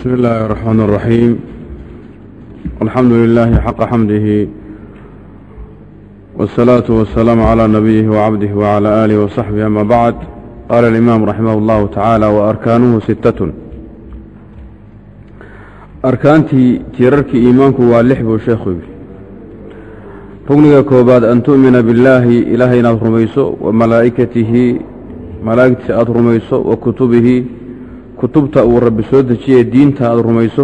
بسم الله الرحمن الرحيم الحمد لله حق حمده والصلاة والسلام على نبيه وعبده وعلى آله وصحبه أما بعد قال الإمام رحمه الله تعالى وأركانه ستة أركانتي تيررك إيمانك واللحب وشيخ ركنك كوباد أن تؤمن بالله إلهي نظرميسو وملائكته ملائكة أظرميسو وكتبه kutubta uu rabbi soo dejiyey diinta aada rumayso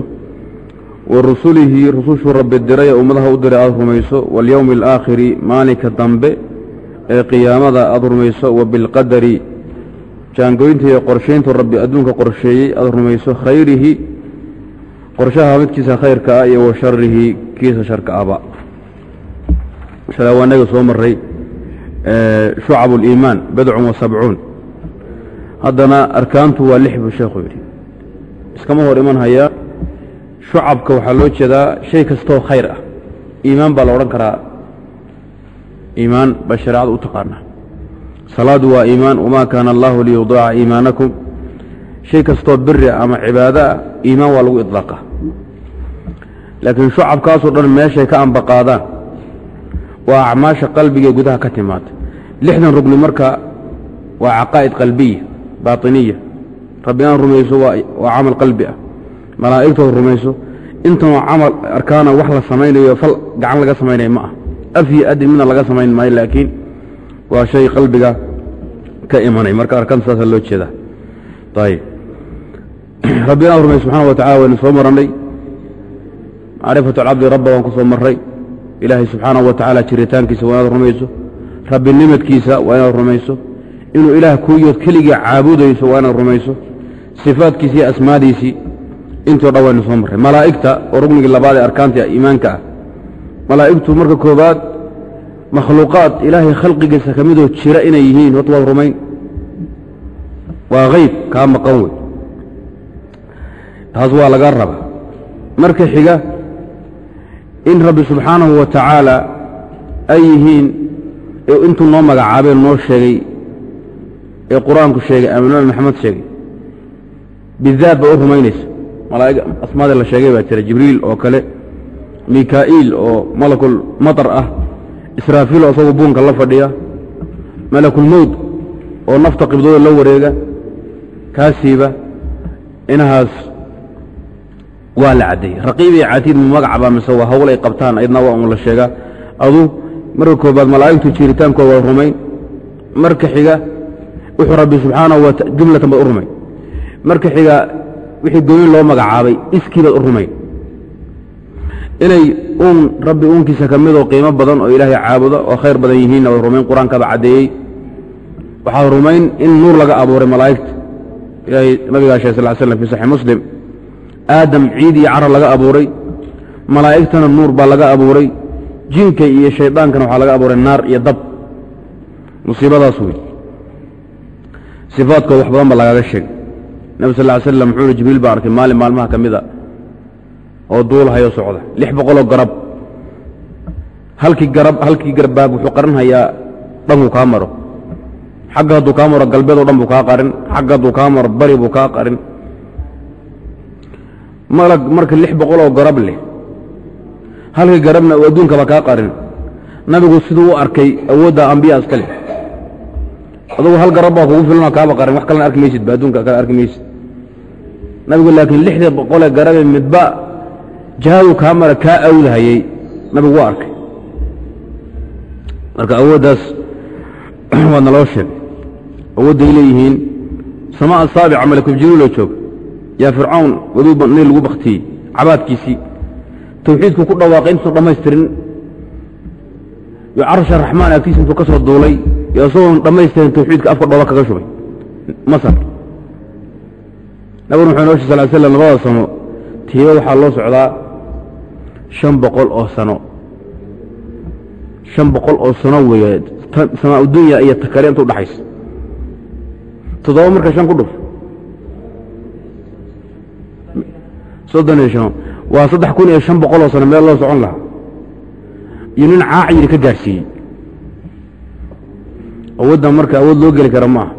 wa rusulihi rusushuu rabbi diray ee ummadaha u diray aada rumayso walyowmi alaakhiri maalinka dambe ee qiyaamada aada rumayso wa bilqadari jaangoynta iyo qorshayntu rabbi adduunka qorsheeyey aada rumayso khayrihi qorshaha midkiisa khayrka ah iyo wa sharihi kiisa sharka ahba. Shalay waa inaga soo maray shucab اliimaan badcun wa sabcuun haddana arkaantu waa lix buu sheekhu yidhi. Iskama hor iman hayaa shucabka waxaa loo jeedaa shay kastoo khayr ah. Iimaan baa la odhan karaa. Iimaan baa shareecada u taqaanaa. Salaadu waa iimaan wamaa kaana allahu liyudiica iimaanakum. Shay kastoo biri ama cibaado ah iimaan waa lagu idlaaqa. Laakiin shucabkaasoo dhan meeshay ka ambaqaadaan waa acmaasha qalbigae gudaha ka timaada lixdan rugni marka waa caqaa'id qalbiya bainiya rabbi inaan rumayso waa camal qalbi ah. Malaa'igtood rumayso. Intanoo camal arkaana wax la samaynayo fal gacan laga samaynaya ma ah. Af iyo laga samayn maayo laakiin waa shay qalbiga ka imanay. Marka arkaanta saasa loo jeedaa. Ayb rabbi inaan rumayso subxana wa tacala waynu soo marannay. Macrifatu alcabdi rabba waan ku soo marray. Ilaahay subxaanahu wa tacaala jiritaankiisa waa inaad rumayso. Rabbinimadkiisa waa inaad rumayso inuu ilaah kuuyood keligii caabudayso waa inaad rumayso. Sifaadkiisi iyo asmaadiisii intoo dhan waynu soo marray. Malaa'igta oo rugnigii labaad ee arkaanta iimaanka ah. Malaa'igtu marka koobaad makhluuqaad ilaahay khalqigiisa ka midoo jira inay yihiin. Horta waad rumayn. Waa hayb kaa maqan wey. Taas waa laga raba marka xiga in rabbi subxaanahu wa tacaala ay yihiin intuu noo magacaabee noo sheegay ee qur'aanku sheegay ama nabi maxamed sheegay. Bidaat ba u rumaynaysa. Malaa'ig asmaada la sheegay baa jira jibriil oo kale mikaa'iil oo malakul matar ah israafiil oo isagu buunka la fadhiya malakulmowd oo nafta qibdooda la wareega kaasiiba inahaas waa la caddeeyey raqiib iyo catiid mu magacba mise waa hawl ay qabtaan aydna waa un la sheegaa. Adu marka koobaad malaa'igtu jiritaankooda waa rumayn. Marka xiga wuxuu rabbi subxaanahu wa jumlatan baad u rumayn marka xiga wixii gooyin loo magacaabay iskii baad u rumayn inay uun rabbi uunkiisa ka midoo qiimo badan oo ilaahay caabudo oo khayr badan yihiinna waad rumayn qur'aankaba caddeeyey. Waxaad rumayn in nuur laga abuuray malaa'igta. Ilaahay nabigaa sheeg sal slam fi saxii muslim aadam ciid iyo cara laga abuuray. Malaa'igtana nuur baa laga abuuray. Jinka iyo shaydaankana waxaa laga abuuray naar iyo dab. Musiibadaas wey sifaadkooda wax badan ba lagaaga sheegay nebi sal ly slam wuxuu hi jibriil baan arkay maalin maalmaha ka mida oo duulhayo socda lix boqoloo garab. Halkii garab halkii garbaab wuxuu qarinhayaa dhankuu kaa maro. Xagga hadduu kaa maro galbeed oo dhan buu kaa qarin. Xagga hadduu kaa maro bari buu kaa qarin. Malag marka lix boqoloo garab leh halkii garabna uu adduunkaba kaa qarin. Nabigu siduu u arkay awoodda ambiya iska leh adugu hal garab baa kugu filanoo kaaba qarin. Wax kalena arki maysid adduunka kale arki maysid. Nabigu laakiin lixdii boqolee garabe midba jihaduu kaa mara kaa awdahayey nabigu waa arkay. Marka awooddaas waa naloo sheegay. Awoodday leeyihiin samaa asaabica malakuljibriiloo jooga yaa fircawn waduu nil lagu baktiyey cabaadkiisii. Tawxiidku ku dhawaaqay intuu dhammaystirin. Yo carsha raxmaan agtiisa intuu ka soo duulay yo isagoon dhammaystirin tawxiidka afka dhooba kaga shubay. Masar nabiguna wuxuu noo sheg sal slam labada sano tiiba waxaa loo socdaa shan boqol oo sano. Shan boqol oo sano weeye samaa udunya iyo takale inta udhaxaysa toddoba marka shan ku dhuf. Soddon iyo shan waa saddex kun iyo shan boqol oo sano meel loo socon lahaa. Iyo nin caacayiri ka gaadhsiiyey awooddan marka awood loo geli kara ma aha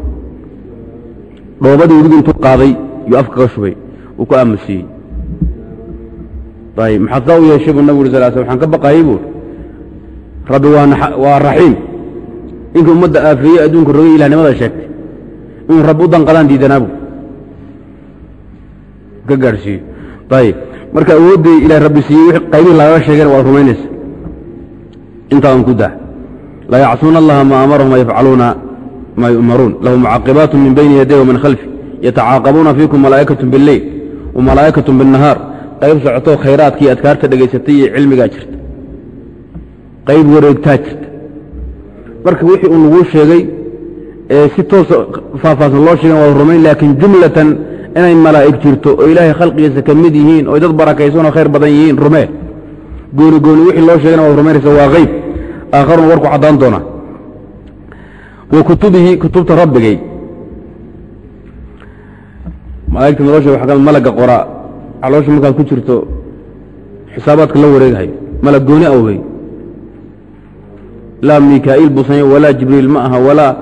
dhoobadii weligu intuu qaaday yuu afka ka shubay uu ku aamusiiyey ayb maxaad u yeeshay buu nabig uri sal sl waxaan ka baqayay buuri rabbi waa raxiim. Inkii ummadda aafeeyey adduunka rogay ilahnimada sheegtay. Inuu rabbi u danqadaan diidanaa buu ka gaadhsiiyo ayib marka awooddii ilahay rabbi siiyey qaybihii lagaga sheegeen waad rumaynaysa. Intaadan ku daa laa yacsuuna allaha maa amarahum wayafcaluuna maa yu'maruun lahu mucaqibaatu min bayni yaday wamin khalfi yatacaaqabuuna fiikum malaa'ikatu biاlleyl wamalaa'ikatu biاnnahaar qayb socotoo khayraadkii adkaarta dhegaysatay iyo cilmigaa jirta qayb wareegtaa jirta marka wixii uu laguu sheegay ee si toosa faahfaahsan loo sheegan waad rumayn laakiin jumlatan inay malaa'ig jirto oo ilaahay khalqigiisa ka mid yihiin oo dad barakaysan oo khayr badan yihiin rumee gooni gooni wixii loo sheegana waad rumaynaysa waa hayb aakharuna warku caddaan doonaa wa kutubihi kutubta rabbigay. Malaa'igta nolosha waxa kal malagga qoraa caloosha markaad ku jirto xisaabaadka la wareegahayo malag gooni awey laa mikaa'iil buusanya walaa jibriil ma aha walaa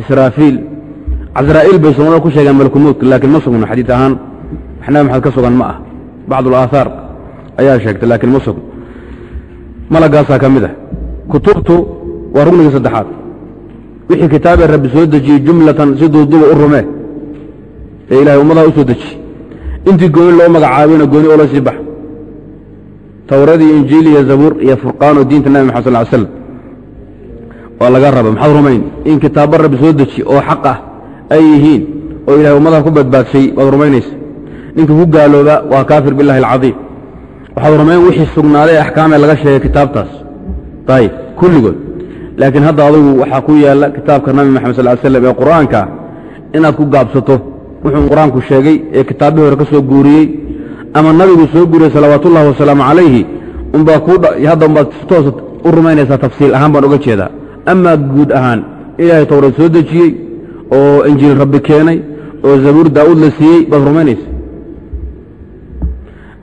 israafiil. Casraa'iil bay soomada ku sheegaan malkumowdka laakiin ma sugno xadiid ahaan. Waxnabi maxamed ka sugan ma ah bacd ayaa sheegtay laakiin ma sugno. Malaggaasaa ka mid ah kutubtu waa rugniga saddexaad. Wixii kitaabee rabbi soo dejiyey jumlatan si duuduba u rumee. Ee ilahay ummadaha u soo dejiyey intii gooni loo magacaabayna gooni oo la sii bax. Towradii injiil iyo zabuur iyo furqaanoo diinta nabi maxad sal ly slam waa laga raba maxaad rumayn? In kitaabba rabbi soo dejiye oo xaq ah ay yihiin oo ilahay ummadaha ku badbaadshay waad rumaynaysa. Ninka ku gaalooba waa kaafir billahi alcadiim. Waxaad rumayn wixii sugnaaday axkaamee laga sheegay kitaabtaas ayib kulligood. Laakiin hadda adugu waxaa ku yaalla kitaabka nabi maxamed sal slam ee qur'aanka inaad ku gaabsato. Wuxuu qur'aanku sheegay ee kitaabbihii hore ka soo guuriyey ama nabigu soo guuriyey salawaatullahi wasalaamu calayhi hadda umbaad toosa u rumaynaysaa tafsiil ahaan baan oga jeedaa. Amaa guud ahaan ilaahay towreed soo dejiyey oo injiil rabbi keenay oo zabuur daa'uud la siiyey baad rumaynaysa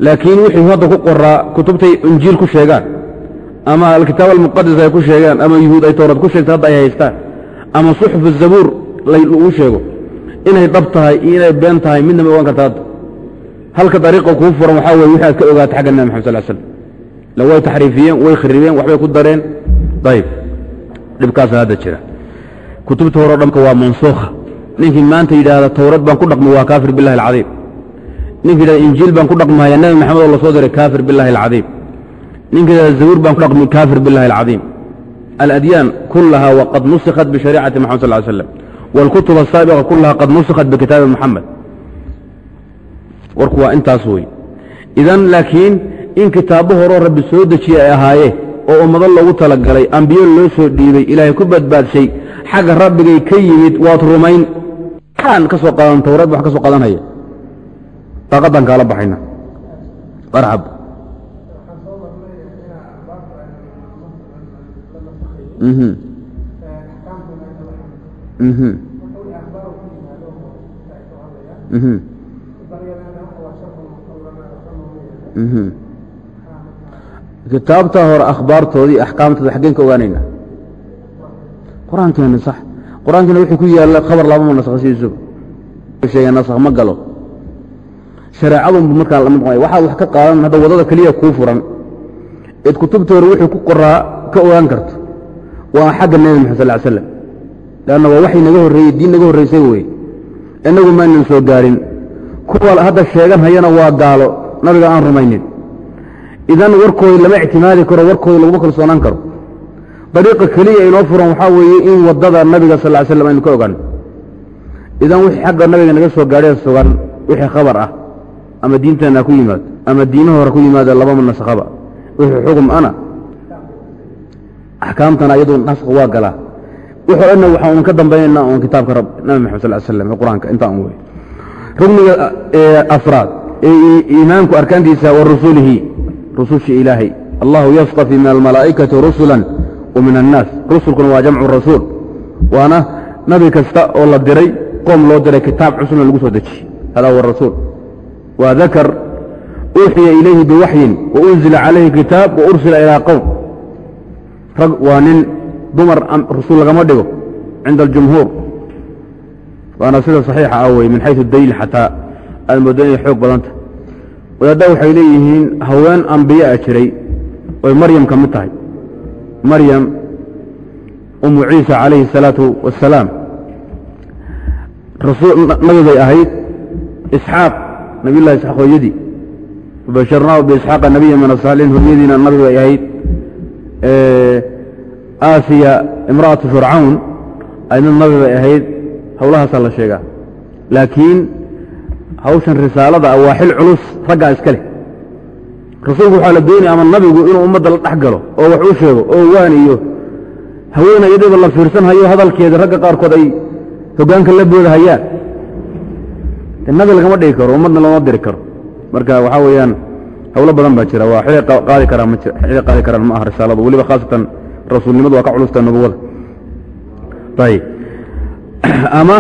laakiin wixii hadda ku qoraa kutubtay injiil ku sheegaan ama alkitaab almuqadas ay ku sheegaan ama yuhuud ay towreed ku sheegta hadda ay haystaan. Ama suxuf zabuur lagu sheego. Inay dhab tahay iyo inay been tahay midna ma ogaan karta hadda. Halka dariiqa kuu furan waxaa weye wixi ka ogaata xagga nabi maxad sal l slam la way taxriifiyeen way kharibeen waxbay ku dareen. Ayb dhibkaasa hadda jira. Kutubta hore o dhanka waa mansuukha ninkii maanta yidhaahda towrad baan ku dhaqmi waa kaafir billahi alcadiim. Ninkii yidhahda injiil baan ku dhaqmahaya nabi maxamed oo la diray kaafir billahi alcadiim ninkii yidhahda zabuur baan ku dhaqmi kaafir billahi alcadiim. Aladyaan kulaha waqad nusikhat bishariicati maxamed sal slam wاlkutub asaabiqa kulaha qad nusikhat bikitaabi muxamed warku waa intaas wey idan laakiin in kitaabo horoo rabbi soo dejiyey ay ahaayeen oo ummado loogu talagalay ambiyo loo soo dhiibay ilaahay ku badbaadshay xagga rabbigay ka yimid waad rumayn. Aan ka soo qaadan towreed wax ka soo qaadanhaya daaqaddaan kaala baxayna. Marxab kitaabta hore akhbaartoodii axkaamtooda xaggeen ka ogaanayna. Qur'aankeena sax qur'aankeena wixii ku yaalla khabar labama nasakha sidiisuba sheega nasakh ma galo. Shareecadunbu markaa lama noqonay waxaad wax ka qaadan hadda waddada keliya kuu furan. Eed kutubta hore wixii ku qoraa ka ogaan karto waa xagga nebi maxad sal slam leanna waa waxay naga horreeyey diin naga horraysay weye innagu maynan soo gaarin. Kuwa hadda sheegan hayana waa gaalo nabiga aan rumaynin. Idan warkooda lama ictimaadi karo warkooda laguma kalsoonaan karo. Dariiqa keliya inoo furan waxaa weeye in waddada nabiga sal ly slam aynu ka ogaano idan wixii xagga nabiga naga soo gaadhee sugan wixii khabar ah ama diinteenna ha ku yimaado ama diinaha hore ku yimaado labama nasakhaba wixii xugum ana axkaamtana iyadu naskh waa galaa wuxuu dhanna waxaa un ka dambaynayna un kitaabka nabi maxamed sal slam qur'aanka intaa un wey rugniga afraad ee iimaanku arkaantiisa wa rusulihi rususha ilaahay. Allahu yastafi min almalaa'ikati rusula wa min annaas. Rusulkuna waa jamcu rasuul. Waana nabi kasta oo la diray qoom loo diray kitaab cusubna lagu soo dejiyey hada huwa rasuul. Waa dakar uuxiya ilayhi biwaxyin wa unzila calayhi kitaab wa ursila ilaa qowm rag waa nin dumar rasuul lagama dhigo cinda aljumhuur. Waana sida saxiixa ah wey min xayu daliil xataa aad moodo xoog badanta. Wadaadda waxay leeyihiin haween ambiyaa jiray oy maryam ka mid tahay. Maryam umu ciisa calayhi الsalaatu wasalaam nabigay ahayd isxaaq nabiy llahi isxaaq hooyadii. Basharnaahu biisxaaqa nabiya min asaaliin hooyadiina nabi bay ahayd aasiya imra'atu fircawn ayadna nabi bay ahayd howlahaasaa la sheegaa. Laakiin hawshan risaalada ah waa xil culus raggaa iska leh. Rasuulku waxaa la doonaya ama nabigu inuu ummadda la dhex galo oo wax u sheego oo waaniyo. Haweena iyadaba la fiirsan hayo hadalkeeda ragga qaarkood ay hoggaanka la booda hayaan de nabi lagama dhigi karo ummadna looma diri karo. Marka waxaa weeyaan hawlo badan baa jira waa xilay qaadi karaan ma xilay qaadi karaan ma aha risaaladu. Weliba khaasatan rasuulnimadu waa ka culusta nubuwada. Ayib ama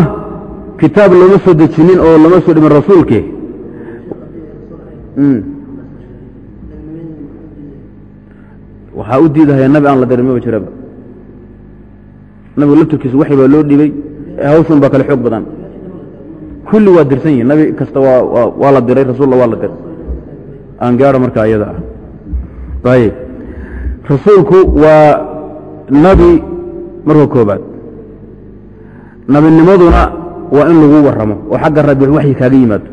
kitaab looma soo dejinin oo lama soo dhimin rasuulke. Waxaa u diidahaya nabi aan la dirin maba jiraba. Nabigu laftirkiisa waxi baa loo dhibay hawshan baa kale xoog badan. Kulli waa dirsan yihiin nabi kasta waa la diray rasuulla waa la diray. Aan gaaro markaa iyada ah. Ayib rasuulku waa nabi marka koobaad. Nabinimaduna waa in lagu waramo oo xagga rabbi waxyi kaaga yimaado.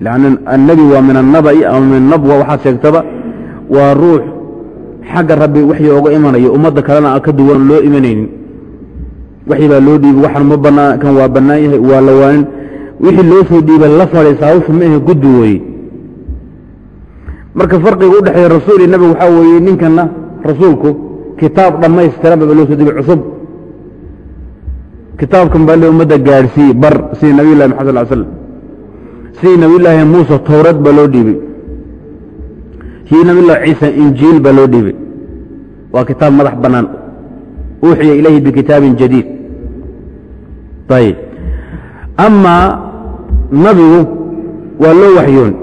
Lanna annabi waa min annaba'i ama min nabwa waxaad sheegtaba waa ruux xagga rabbi waxyi ooga imanayo ummadda kalena aan ka duwan loo imanaynin. Waxyi baa loo dhiibay waxan ma banaa kan waa bannaan yahay waa la waanin. Wixii loo soo dhiibay la fadhiisa hawsha ma ahe gudbi weeye marka farqiga u dhexeeya rasuul iyo nabi waxaa weeye ninkana rasuulku kitaab dhammaystiran baba loo soo dhiibay cusub. Kitaabkan baa le ummadda gaadhsiiye bar sidii nabiy llahi maxad sal slam sidii nabiy llaahi muuse towreed baa loo dhiibay. Kii nabiy llahi ciisa injiil baa loo dhiibay. Waa kitaab madax bannaan. Uuxiya ilayhi bikitaabin jadiid. Ayib amaa nabigu waa loo waxyoon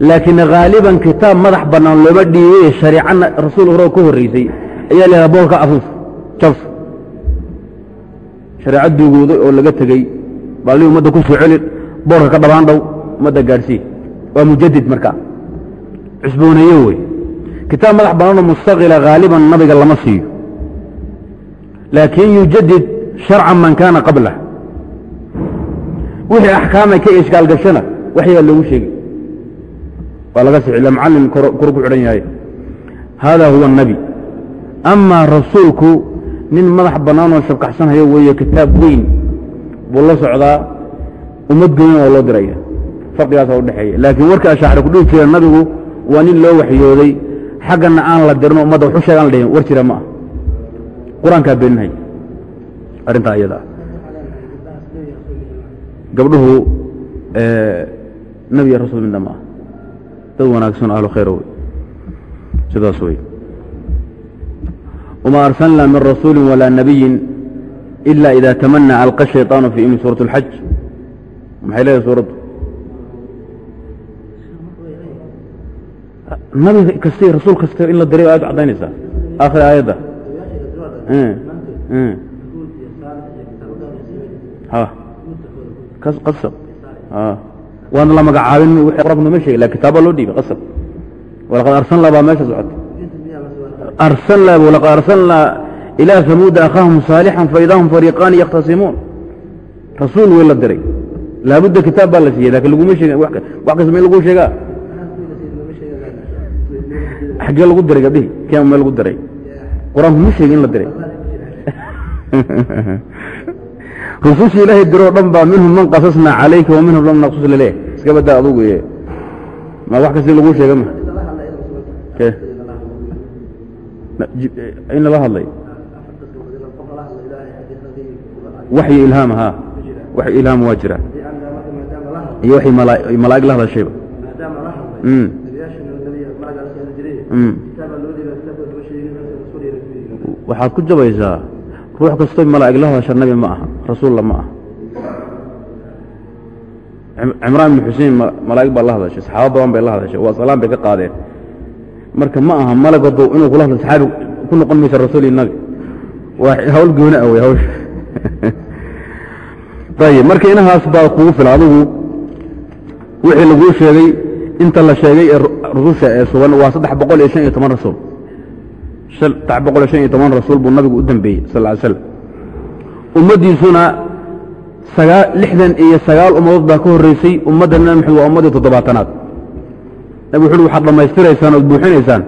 laakiin haaliban kitaab madax bannaan looma dhiibay shariicana rasuul hore ka horreysay. Ayaa lahaha boolka afuuf jabs shareeco duugooday oo laga tegey. Baalli ummadda ku soo celi boorka ka dhabaan dhow ummadda gaadhsii waa mujadid markaa cusbooneeye wey kitaab madax bannaanoo mustaqila haaliban nabiga lama siiyo. Laakin yujadid sharca man kaana qablah wixii axkaamay ka ishkaal gashana waxyaa loogu sheegi waa laga sixi ila macallin kor ku xidhan yahay. Hada huwa الnabi amaa rasuulku nin madax bannaanoo shabkaxsanhayo weeye kitaab weyn buu la socdaa ummad goyn oo loo diraya. Farqigaasa udhexeeya laakiin warka ashaacri kudhihi jira nabigu waa nin loo waxyooday xaggana aan la dirin ummadda waxu sheegaan la war jira ma ah qur'aankaa beeninhay arrintaa iyada. Gabdhuhu nebiya rasuul midna ma ah dad wanaagsan ahlu khayr wey sidaas wey wma arsalna min rasuuli walaa nabiyin ila ida tamanى alqa shayطaanu fi imi suuraة اlxaj maxay leedahay suuraddu nabi kasta rasuul kasta in la diray aad caddaynaysaa aakhir aayadda qasab waana la magacaabin qrabku nooma sheegi la kitaaba loo dhiibay qasab. Walaqad arsalna baa meesha socota arsalna walaqad arsalna ilaa hamuuda akhaahum saalixan faida hum fariiqaani yakhtasimuun rasuul wey la diray. Laabudda kitaab baa la siiyey laakiin laguma sheegin wax kasta meel lagu sheegaa. Xaggee lagu diray gabdhihi kema meel lagu diray. Qur'aanku ma sheegi in la diray rususha ilaahay diroo dhan baa minhum man qasasna calayka wa minhum lam naqsus laleeh iska badaa adugu y ma wax kasti lagu sheega ma? In lala hadlay. Waxyi ilhaam ha waxyi ilhaam waa jira. Iyo waxay malaa'ig la hadashayba waxaad ku jabaysaa ruux kastoy malaa'ig la hadasha nabi ma aha rasuulla ma aha. Cimraan ibnu xusein malaa'ig baa la hadashay saxaaba badan bay la hadashay waa salaan bay ka qaadeen. Marka ma aha malagadu inuu kula hadlo saxaabi ku noqon maysa rasuuli nabi. Waa hawl gooni ah wey hawsha ayib marka inahaas baa kugu fila adigu wixii laguu sheegay inta la sheegay ee rususha ee sugan waa saddex boqol iyo shan iyo toban rasuul saddex boqol iyo shan iyo toban rasuul buu nabigu u dambeeyey sal slam ummaddiisuna lixdan iyo sagaal ummadood baa ka horreysay ummadda nabi maxamed waa ummaddii toddobaatanaad. Nabig wuxu uhi waxaad dhammaystiraysaan ood buuxinaysaan.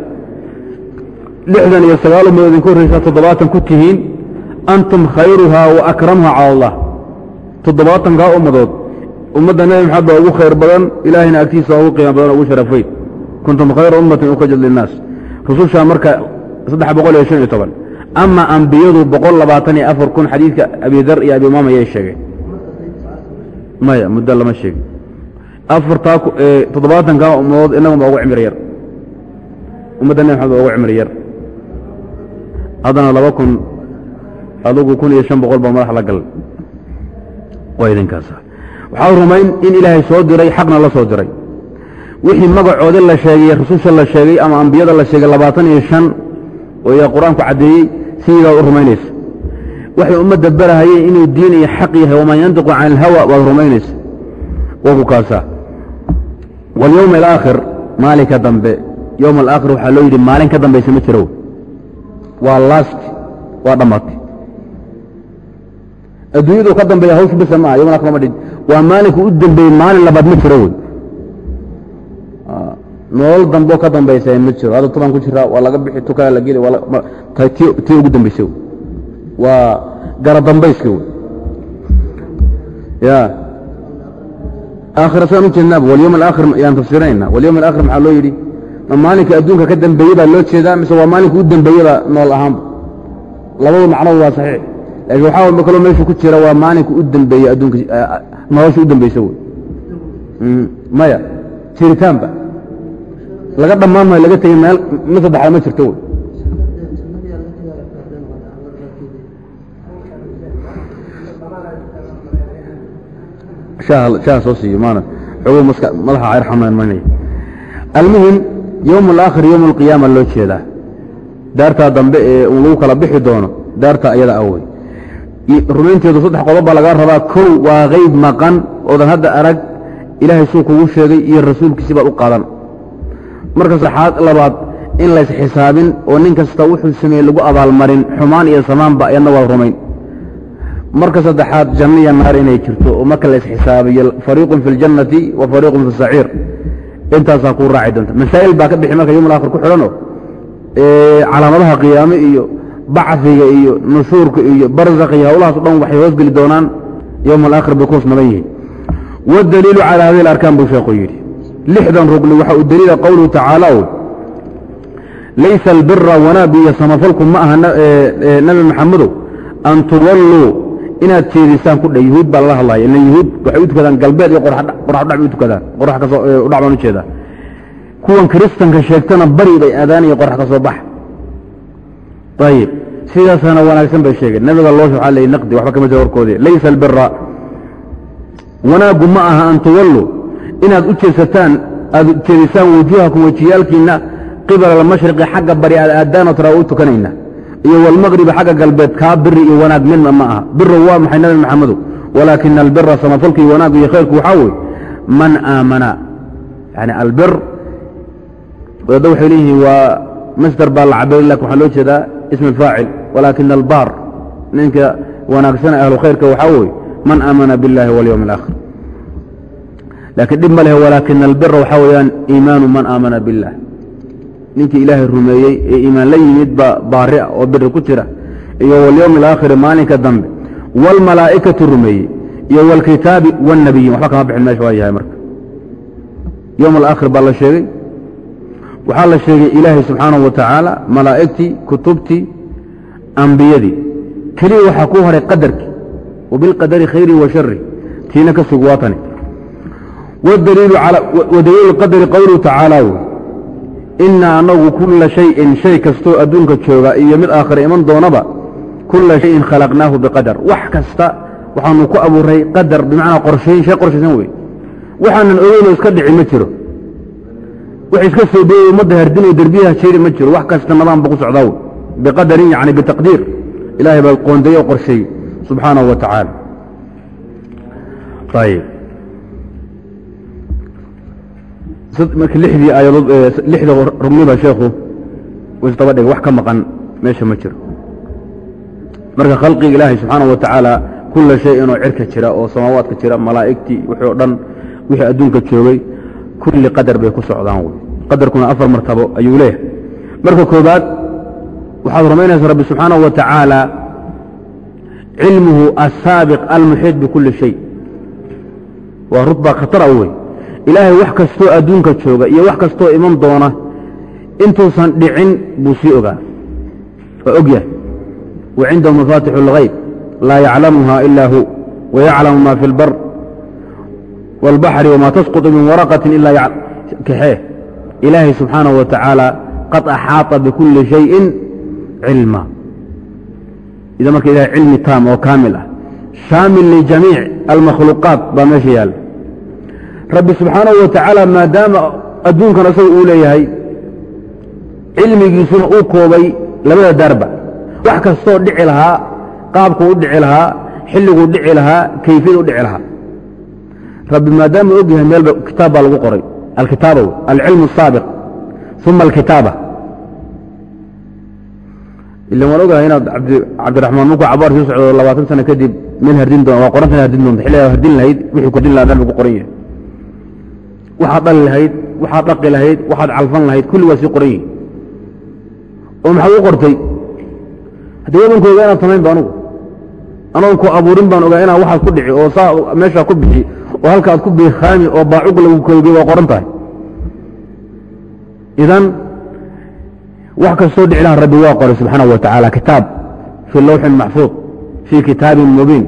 Lixdan iyo sagaal ummadood idinka horreysaa toddobaatan ku tihiin antum khayruhaa wa akramuha cala allah. Toddobaatankaa ummadood ummadda nebi maxamed baa ugu khayr badan ilaahayna agtiisa ugu qiimo badan ugu sharafayn kuntum khayra ummatin ukajad linnaas. Rusushaa marka saddex boqol iyo shan iyo toban. Ama ambiyadu boqol labaatan iyo afar kun xadiidka abidar iyo abimaama ayay sheegeen. Maya muddo lama sheegin. Afartaa toddobaatankaa ummadood innagun baa ugu cimri yar. Ummadda nebi maxamed baa ugu cimri yar. Haddana laba kun adugu kun iyo shan boqol baa madax la gal. Waa idinkaasa waxaa rumayn in ilaahay soo diray xaqna la soo diray. Wixii magacoodi la sheegay rususha la sheegay ama ambiyada la sheegay labaatan iyo shan oo qur'aanku caddeeyey sidiibaad u rumaynaysa waxay ummadda barahayeen inuu diin iyo xaq yahay waman yantiqu can ilhawa waad rumaynaysa waa ku kaasaa walyowm alaakhir maalinka dambe yowm alaakhir waxaa loo yidhi maalin ka dambaysa ma jiro waa laast waa dhammaatay adduunyadu ka dambeeya hawshu bisa maaha yowm alaakhir ma dhin waa maalinku u dambeeyey maalin labaad ma jiro wey nolol damboo ka dambaysa ma jiro. Hadda tubaan ku jiraa waa laga bixi tukaa la geli tii ugu dambaysa waa gara dambayska wey ya aakhira saan u jeednaaba walyowm alaakhir yaan tafsirinayna walyowm alaakhir maxaa loo yidhi? Ma maalinka adduunka ka dambeeyey baa loo jeedaa mise waa maalinka u dambeeyeba nool ahaanba labadu macnodu waa saxiix. Laakiin waxaa kaloo meesha ku jira waa maalinka u dambeeye adduunka nolosha u dambeysa wey maya. Jiritaanba laga dhammaan maayo laga tegey meel mid saddexaad ma jirto. Wey shaha soo siiyo maana xogow madaxa cayr xamaynmanaya almuhim yowm alaakhir yowm alqiyaama loo jeedaa. Daartaa dambe ee uu lagu kala bixi doono daarta ayada awey rumaynteedu saddex qodob baa lagaa rabaa. Kow waa qayb maqan oodan hadda arag ilaahay suu kugu sheegay iyo rasuulkiisi baad u qaadan marka saxaad labaad in lays xisaabin oo nin kasta wuxuu sameeyey lagu abaalmarin xumaan iyo samaanba ayadna waad rumayn marka saddexaad janno iyo naar inay jirto oo marka lays xisaabiyo fariiqun fi اljannati wa fariiqun fi saciir intaasaa kuu raaci doonta masaa'il baa ka bixi marka yom alaakhir ku xidhanoo calaamadaha qiyaame iyo bacfiga iyo nushuurka iyo barzakh iyo hawlahaas o dhan waxay hoosgeli doonaan yowm alaakhir bay ku hoos naban yihiin waاdaliilu calى hadihi اlarkaan buu sheekhu yidhi lixdan rugni waxa uu daliila qowluhu tacaala laysa albira wanaag iyo samafalku ma aha nabi maxamedow an tuwalluu inaad jeedisaan ku dha yuhuud baa lala hadlaya ila yuhuud waxay u tukadaan galbeed iyo qoraxdhac bay u qorax ka soo udhac baan u jeedaa kuwan kiristanka sheegtana bari bay aadaanaya qorax ka soo bax. Ayib sidaasana wanaagsan bay sheegeen. Nabiga loo waxaa leeyay naqdi waxba kama jira warkoodii laysa albira wanaaggu ma aha an tuwalluu inaad u jeesataan aad jeedisaan wujuuhakum wejiyaalkiinna qibala almashriqi xagga bari aad aadaanoo tara u tukanayna. Iyo walmaqribi xagga galbeed kaa biri iyo wanaag midna ma aha biru waa maxay nabi maxamedow walaakina albira samafalka iyo iyo khayrku waxaa weye man aamana. Yani albir wadadda waxay leeyihiin waa masder baa la cabay laakiin waxaa loo jeedaa ismi faacil. Walaakina albaar ninka wanaagsana ahlu khayrka waxaa weye man aamana biاllahi walyowm اlaakhir laakiin dhib ma leh walaakina albira waxaa weeyaan iimaanu man aamana biاllah ninkii ilaahay rumeeyey ee iimaan la yimid baa baari ah oo biri ku jira iyo walyowmi alaakhiri maalinka dambe wاlmalaa'ikati rumeeyey iyo wاlkitaabi wاnnabiyin waxba kama bixin meesha waa yahay marka yowm alaakhir baa la sheegay waxaa la sheegay ilaahay subxaanahu wa tacaala malaa'igtii kutubtii ambiyadii keliya waxaa ku haray qadarkii wabilqadari khayri wa shari tiina ka sug waatani wadaliilu qadari qowluhu tacaala ina anagu kula shayin shay kastoo adduunka jooga iyo mid aakhira iman doonaba kula shayin khalaqnaahu biqadar. Wax kasta waxaanu ku abuuray qadar bimacnaa qorshayn shay qorshaysan wey. Waxaanan ogeynoo iska dhici ma jiro. Wax iska soo dhoeyey ummadda hardinayo derbiyaha jeeri ma jiro. Wax kasta nadaam ba ku socdaa biqadarin yani bitaqdiir. Ilahay baa qoondeeye oo qorsheeyey. Subxaanahu wa tacaala ayb marka lixdii aayadood lixda rugniba sheekhu isdaba dhigay wax ka maqan meesha ma jiro. Marka khalqiga ilaahay subxaanahu wa tacaala kulla shay inoo cirka jira oo samaawaadka jira malaa'igtii wixii o dhan wixii adduunka joogay kulli qadar bay ku socdaan wey. Qadarkuna afar martabo ayuu leeyahay. Marka koobaad waxaad rumaynaysaa rabbi subxaanahu wa tacaala cilmuhu asaabiq almuxiit bikulli shay. Waa rutba khatara wey ilaahay wax kastoo adduunka jooga iyo wax kastoo iman doona intuusan dhicin buu sii ogaa waa og yahay wa cindahu mafaatixu اlgayb laa yaclamuha ila hu wayaclamu ma fi اlbar wاlbaxri wma tasquطu min waraqaةi ila kaxee ilaahay subxaanaه wa tacaala qad axaaطa bikulli shayin cilma ida marka ilahay cilmi taam oo kaamil ah shaamil lijamiic almakhluuqaat baa meesha yaalla rabbi subxaanahu wa tacaala maadaama adduunkan isaga uu leeyahay cilmigiisuna uu koobay labada daarba wax kastoo dhici lahaa qaabkuu u dhici lahaa xilliguu dhici lahaa kayfiyada u dhici lahaa. Rabbi maadaama og yahay meelba kitaab baa lagu qoray. Alkitaaba alcilmu الsaabiq uma alkitaaba. Ila waan ogahay inaad cabdiraxmaan markuu cabaar sii socdo labaatan sano kadib meel hardin doon waa qoranta hardin doonta xilligaa hardin lahayd? Wixii ku hardin lahaa ku qoran yahay waxaad dhali lahayd waxaad dhaqi lahayd waxaad calfan lahayd kulli waa sii qoran yihiin oo maxaad u qortay? Haddii wadanku ogaa inaad samayn ba anugu anoon ku abuurin baan ogaa inaad waxaad ku dhici oo saa meeshaa ku bixi oo halka aad ku biikhaami oo baacuq lagu koogay waa qoran tahay. Idan wax kastoo dhici laha rabbi waa qoray subxaanahu wa tacaala kitaab fii lawxin maxfuud fii kitaabin mubiin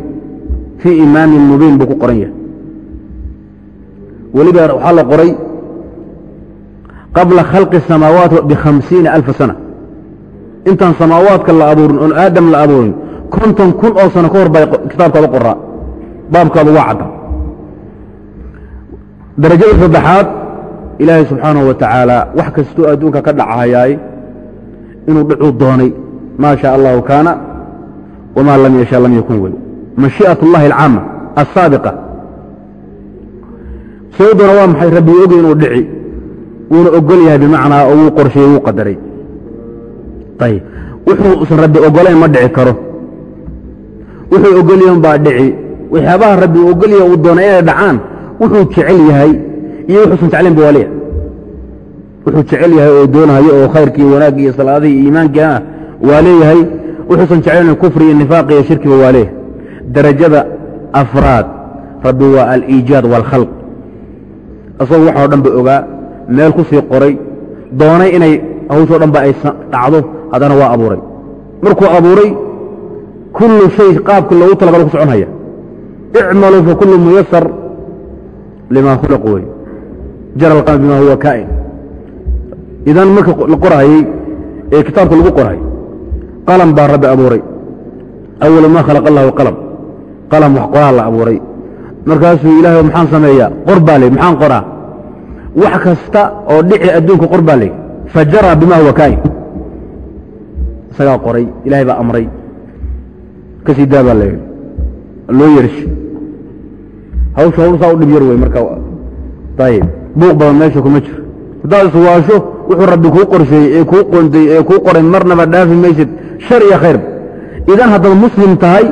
fii imaamin mubiin buu ku qoran yahay weliba waxaa la qoray qabla khalqi اsamaawaati bikhamsiina alfa sana. Intaan samaawaadka la abuurin oon aadam la abuurin konton kun oo sano ka hor bay kitaabkaada qoraa baabkaadu waa cadda. Darajada saddexaad ilaahay subxaanahu wa tacaala wax kastuu adduunka ka dhacahayaay inuu dhicuu doonay. Maa shaa allahu kaana wamaa lam yasha lam yakun wey mashii'at اllahi alcaama asaabiqa sababduna waa maxay rabbi ogi inuu dhici? Wuuna ogol yahay bimacnaa oo wuu qorsheeyey wuu qadaray. Ayib wuxuusan rabbi ogolayn ma dhici karo. Wuxuu ogol baa dhici. Waxyaabaha rabbi ogol yahay uu doonay inay dhacaan wuxuu jecel yahay iyo wuxuusan jeclayn ba waa leeyahay wuxuu jecel yahay oo doonahayo oo khayrkii wanaaggi iyo salaadihii iyo iimaankiina waa leeyahay. Wuxuusan jeclayn kufri iyo nifaaq iyo shirkiba waa leeyahay. Darajada afraad rabbi waa aliijaad waalkhalq asagoo waxoo dhan ba ogaa meel ku sii qoray doonay inay hawshoo dhan ba ay dhacdo haddana waa abuuray. Markuu abuuray kullu shay qaabka loogu talagalo ku soconhaya icmaluu fa kullu muyasar lima khulaq wey. Jara alqamar bima huwa kaa'in. Idan marka la qorahayey ee kitaabka lagu qorhay qalam baa rabbi abuuray. Awalu ma khalaqa allahu qalam. Qalam wax qoraa la abuuray markaasuu ilaahay maxaan sameeyaa qor baa ley maxaan qoraa. Wax kasta oo dhici adduunka qor baa ley fajara bima huwa kaa'in isagaa qoray ilaahay baa amray. Ka sii daa baa la loo yershi hawsha hawl saa u dhib yar wey marka ayib buuq badan meesha kuma jiro. Haddaad iswaasho wuxuu rabbi kuu qorsheeyey ee kuu qontay ee kuu qoray marnaba dhaafi maysid. Shar iyo khayrba idan haddaad muslim tahay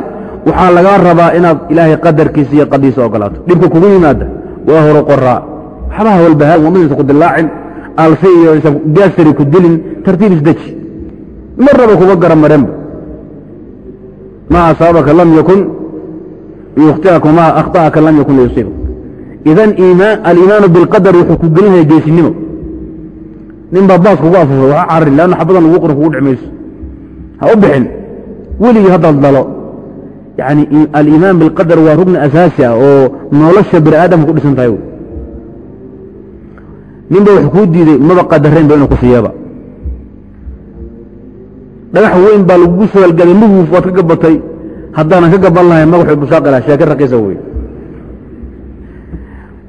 waxaa lagaa rabaa inaad ilaahay qadarkiisa iyo qadiisa ogolaato. Dhibka kugu yimaada waa horo qoraa waxbaha walbahaa wadadiisa ku dilaacin alfi iyo gaasari ku dilin tartiib isdeji marnaba kuga gara mareenba ma asaabaka lam yakun yukhtiaka wama akhta'aka lam yakun liyusiibak idan aliimaanu bilqadar wuxuu ku gelinaya geesinimo. Nin baa baas kugu afuufay waxa cararin leanna xabadan lagu qoran kugu dhici mayso ha u bixin. Weligii haddaad dalo yani aliimaan bilqadar waa rugni asaasi ah oo nolosha bini aadamka ku dhisan tahay. Ninba wax kuu diiday maba qadareenba inuu ku siiyaba. Dhagax weyn baa lagugu soo halgaday muguuf waad ka gabatay. Haddaanan ka gaban lahay magaxu busaaqi laha sheeke raqiisa wey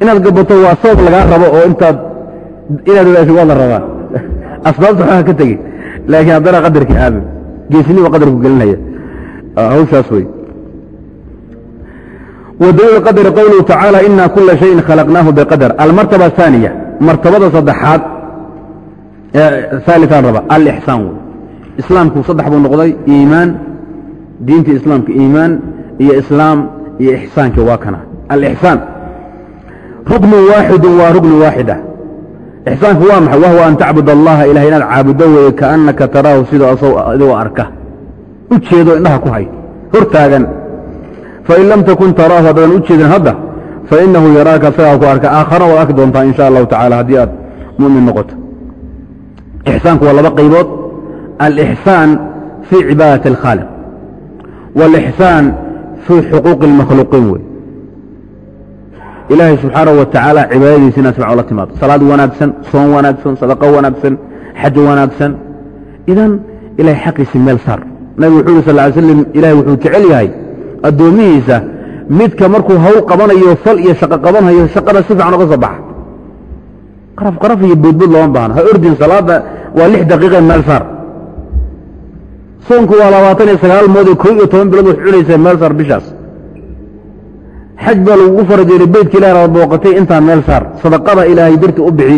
inaad gabato waa sabab lagaa rabo oo intaad inaad wadaasho waa la rabaa. Asbaabta waxaa ka tegey laakiin haddana qadarkii aamin. Geesiniba qadarku gelinaya. Hawshaas wey wadaliil اqadr qowluhu tacaalى ina kula shayin khalaqnaahu biqadar almartaba aaniya martabada saddexaad saaliaan raba alixsaan wey islaamku saddex buu noqday iimaan diinta islaamka iimaan iyo islaam iyo ixsaanka waa kana alixsaan ruknu waaxidu waa rukni waaxid ah ixsaanku waa maxay wahwa an tacbud allaha ilah inaad caabudo weeye kaannaka taraahu sidoo adigoo arka u jeedo indhaha ku hay hortaagan fain lam takun taraahu haddaadan u jeedin hadda fainahu yaraaka isagaa ku arka aakharna waad arki doontaa in sha allahu tacala haddii aad mu'min noqoto ixsaanku waa laba qaybood alixsaan fii cibaadati alkhaaliq wاlixsaan fii xuquuqi اlmakhluuqiin wey ilaahay subxaanaه wa tacaala cibaadadiisa inaad sibca la timaado salaad wanaagsan soon wanaagsan sadaqo wanaagsan xaj wanaagsan idan ilahay xaqiisi meel saar nabig wuxuu yhi sal ly slam ilahay wuxuu jecel yahay addoomihiisa midka markuu hawl qabanayo fal iyo shaqo qabanhayo shaqada si fiican oga soo baxa. Qaraf qaraf iyo boodbood looma baahno ha ordin salaadda waa lix daqiiqa meel saar. Soonku waa labaatan iyo sagaal moodoo koo iyo toban bilood wax cunaysaa meel saar bishaas. Xaj baa lagugu farajeeray beytka ilahi aad booqatay intaa meel saar. Sadaqada ilaahay darti u bixi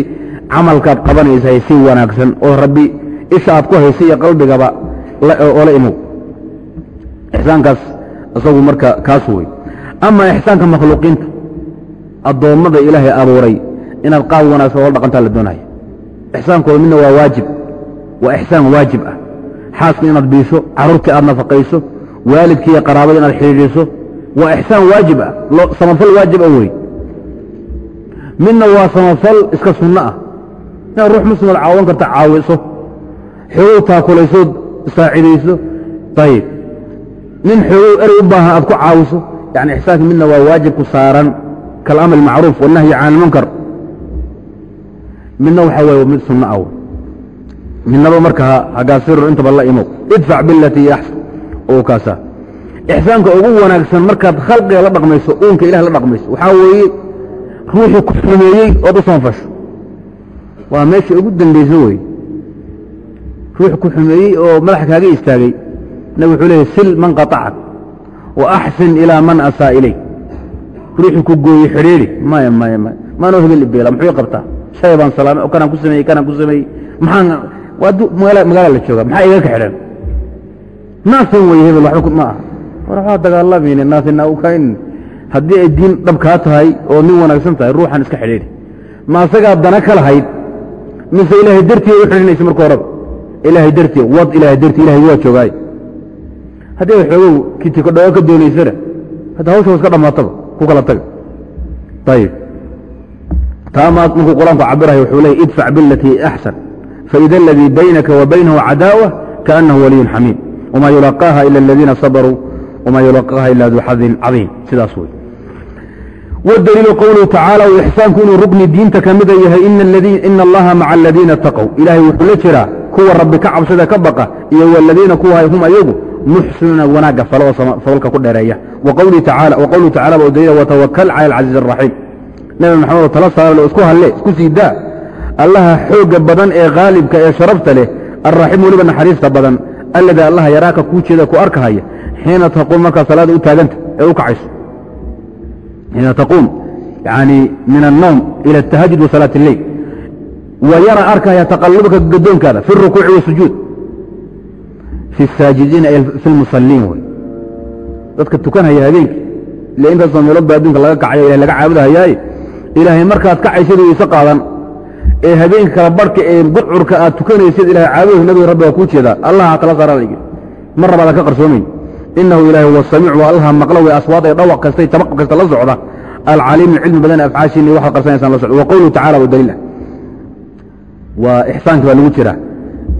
camalkaad qabanaysahay si wanaagsan oo rabbi isha aad ku haysa iyo qalbigaba oo la imow ixsaankaas isagu marka kaas wey ama ixsaanka makhluuqiinta addoommada ilaahay abuuray inaad qaab wanaagsan oola dhaqantaa la doonaya ixsaankooda midna waa waajib waa ixsaan waajib ah. Xaaska inaad biisho carruurtii aad nafaqayso waalidkii iyo qaraabada inaad xidhiidhiso waa ixsaan waajib ah. Samafal waajib ah wey midna waa samafal iska sunno ah. Inaad ruux muslimaad caawan karta caawiso xoogow taakulaysood saacidayso. Ayib nin xoogow erey u baahan aad ku caawiso yani ixsaanka midna waa waajib ku saaran kalaamr macruuf wanahyi can ilmunkar midna waxaa wey mid sunno ah midnaba marka hagaasiro intaba la imow idfac bilatii axsan oo kaasa. Ixsaanka ugu wanaagsan markaad khalqiga la dhaqmayso uunka ilah la dhaqmayso waxaa weeye ruuxii ku xumeeyey ood u sanfasho waa meesha ugu dambeyso wey ruux ku xumeeyey oo madaxa kaaga istaagay nabig wuxuu leeyay sil man qaطacak wa axsin ilaa man asaa ilay. Ruuxii ku gooyey xidhiiri maya maya maya maanoo hebel ibeela muxuu qabtaa? Shay baan salaamay kanaan ku sameeyey kanaan ku sameeyey maxaan magaala la jooga maxaa iga ka xidhan? Naasan wey hebel waxba ma aha. War waxaa dagaalamayne naasinaaukayn haddii ay diin dhab kaa tahay oo nin wanaagsan tahay ruuxan iska xidhiidhi. Ma asagaa dana ka lahayd? Mise ilaahay dartii u xidhinaysa marka horeba ilaahay dartii wad ilaahay dartii ilahay waa joogaay haddii ay xoogow kitikadhago ka doonaysana hadda hawsha iska dhammaataba ku kala taga ayib taa markuu qur'aanku cabirahay wuxuu leeyay idfac bilatii axsan faida aladii baynaka wa baynahu cadaawa kaanahu waliyun xamiim wma yulaqaaha ila aladiina sabaruu wma yulaqaaha ila du xadin cadiim. Sidaas wey wdaliilu qowluhu tacaala u ixsaanku inuu rugni diinta ka mida yahay ina allaha maca aladiina taqow ilaahay wuxuu la jiraa kuwa rabbi ka cabsada ka baqa iyo waladiina kuwa hum ayagu muxsinuna wanaagga fala oo sabalka ku dheereeya. Waqowluhu tacaala ba u daliila watawakal cala alcasiiz araxiim nabi maxamed tala saaralo isku halle isku sii daa allaha xoogga badan ee khaalibka ee sharafta leh alraxiim weliba naxariista badan alladii allaha yaraaka kuu jeeda ku arkahaya xiina taquum markaa salaada u taaganta ee u kacayso. Xiina taquum yani min annowm ila atahajud wasalaat illeyl wa yara arkahaya taqalubka gadoonkaada fi rukuuci wasujuud fi saajidiina fi lmusalliin wey dadka tukanhaya habeenkii ile intaasoo meelood baa adduunka laga kacayo ilahay laga caabudahayaaye ilaahay markaad kacaysid wayse qaadan ee habeenka kala barhka ee gudcurka aad tukanaysid ilahay caabudaysa nabiga rabbi waa kuu jeedaa allaha kala saaraan igi mar rabaadan ka qarsoomay innahu ilaahay huwa samiic waa allaha maqla wey aswaad ee dhawaq kasta tabaqab kasta la socda alcaliimu cilmi badan ee afcaashiina iyo qarsanaysaan la socda wa qowluhu tacala wa daliil ah waa ixsaanki baa lagu jira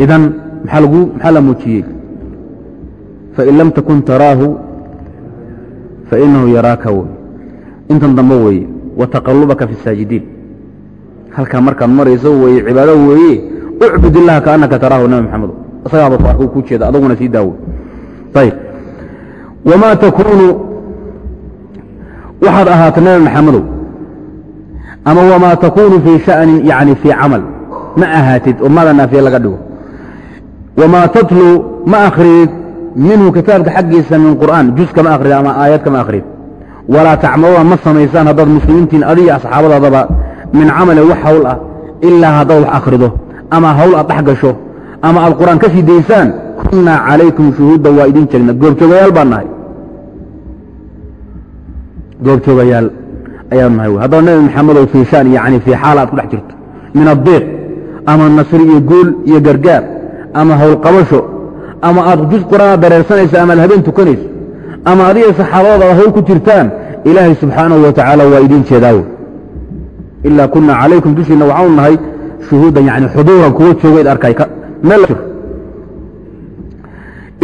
idan maxaa lagu maxaa la muujiyey fain lam takun taraahu fainahu yaraaka wey intan dambe weeye wa taqalubaka fi الsaajidiin halkaa markaad marayso weye cibaado weeye ucbud illaha kaanaka taraahu nabi maxamedo isagaaba ku jeeda adaguna sii daawo ayb wamaa takuunu waxaad ahaata nabi maxamedow ama wamaa takuunu fii shanin yani fii camal ma ahaatid oo mada naafiye laga dhigo wamaa tatluu ma akridid minhu kitaabka xaggiisa min qur'aan juz kama akrid ama aayad kama akrid walaa tacmaluuna ma samaysaan haddaad muslimiintiin adiga asxaabadaadaba min camalin wax hawl ah ilaa haddaad wax akhrido ama hawl aad dhex gasho ama aad qur'aan ka sii daysaan kunnaa calaykum shuhuudda waa idin jirna goobjoogayaal baan nahay. Goobjoogayaal ayaan nahay. Haddaba nebi maxamedow fii shaan yani fii xaala aad ku dhex jirto. Min addiiq ama nasri iyo guul iyo gargaar ama howlqabasho ama aad juz qur'aana dareersanayso ama aad habeen tukanayso ama adiga saxaabadaad ah hawl ku jirtaan ilaahay subxaanahu wa tacaala waa idiin jeedaawe ilaa kunaa calaykum dushiinna waxaanu nahay shuhuudan yani xuduuran kuwa joogayd arkay meel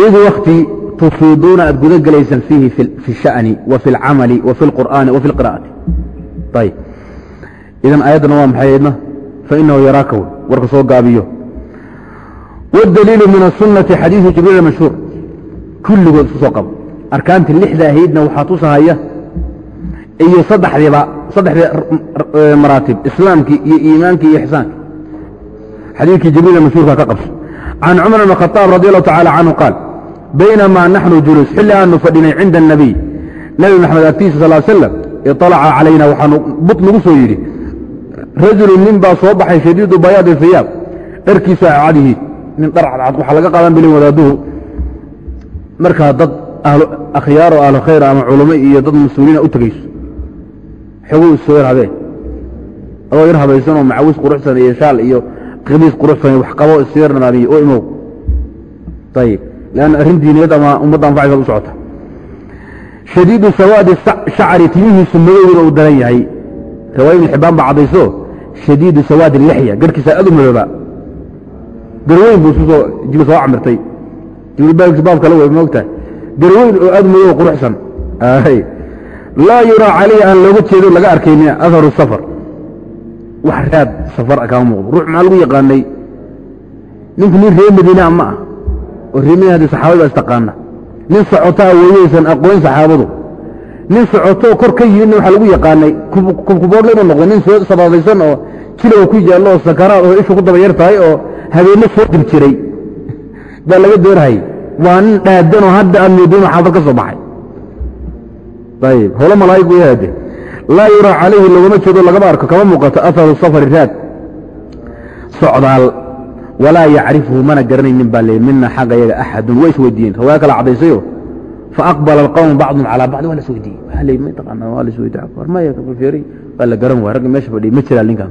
id wakti tufiiduuna aad guda gelaysaan fiihi fi sha'ni wa fi alcamali wa fi lqur'aani wa fi lqira'ati ayb idan aayaddana waa maxay aydna fa inahu yaraaka wey warka soo gaabiyo. wاdaliilu min الsunati xadiiثu jibriil mashhuur kulligood isku soo qabo arkaantii lixda ahaydna waxaa tusahaya iyo saddexdiiba saddexdii maraatib islaamkii iyo iimaankii iyo ixsaankii xadiidkii jibriil mashhuurka ka qabso can cumar bn khطaab radi allahu tacala canhu qaal baynamaa naxnu juluus xilli aanu fadhinay cinda الnabiy nebi maxamed agtiisa sal slam iطalaca calayna waxaanu but nagu soo yidhi rajulu nin baa soo baxay shadiidu nin dhar cadcad waxaa laga qaadan bilin wadaaduhu markaa dad akhyaar oo ahlu khayr ama culamo iyo dad mas'uuliina u tegayso isoo yar habeen adoo yar habaysan oo macawis quruxsan iyo shaal iyo qamiis quruxsan wax qabo isoo yar nadaamiye oo imow. Ayib lanna arrin diiniyeed ama ummadda anfacaysa u socota. Shadiidu sawaadi shacri timihiisu madowna uu daran yahay. Riwaaya ibn xibbaan baa caddayso shadiidu sawaadi lixya garhkiisa aad u madooba garweyn buu soo jibi soo camirtay. Baab kale wey moogtahay garweyn oo aad madow quruxsan. Laa yuraa calayhi aan looga jeedo laga arkaynin aharu safar. Wax raad safar kama muuqdo. Ruux maxaa lagu yaqaanay? Ninku nin reer madiina ma ah. Oo reer madiina haddi saxaabada baa istaqaana nin socotaa weeyeysan aqoon saxaabadu. Nin socotoo kor ka yimidna waxaa lagu yaqaanay kubkuboodle inuu noqdo. Nin soo sabaabaysan oo jilow ku yaallo oo sakaraad oo ishu ku daba yar tahay oo habeenno soo dib jiray. Baa laga doonahayy waa nin dhaadanoo hadda aad xaafad ka soo baxay. Ayib howlo malaa'ig way haade laa yuraa calayhi logama jeedo lagama arko kama muuqato aharu safari raad. Socdaal walaa yacrifuhu mana garanaynin baa le mina xagga yaga axadun way isweydiiyeen riwaaya kala caddaysayo faaqbala alqawm bacdum calaa bacdi waa la isweydiiyey waa le ma taqaana waa la isweydiiy war maya feeri waa la garan waay ragga meesha fadhiya ma jiraa ninkan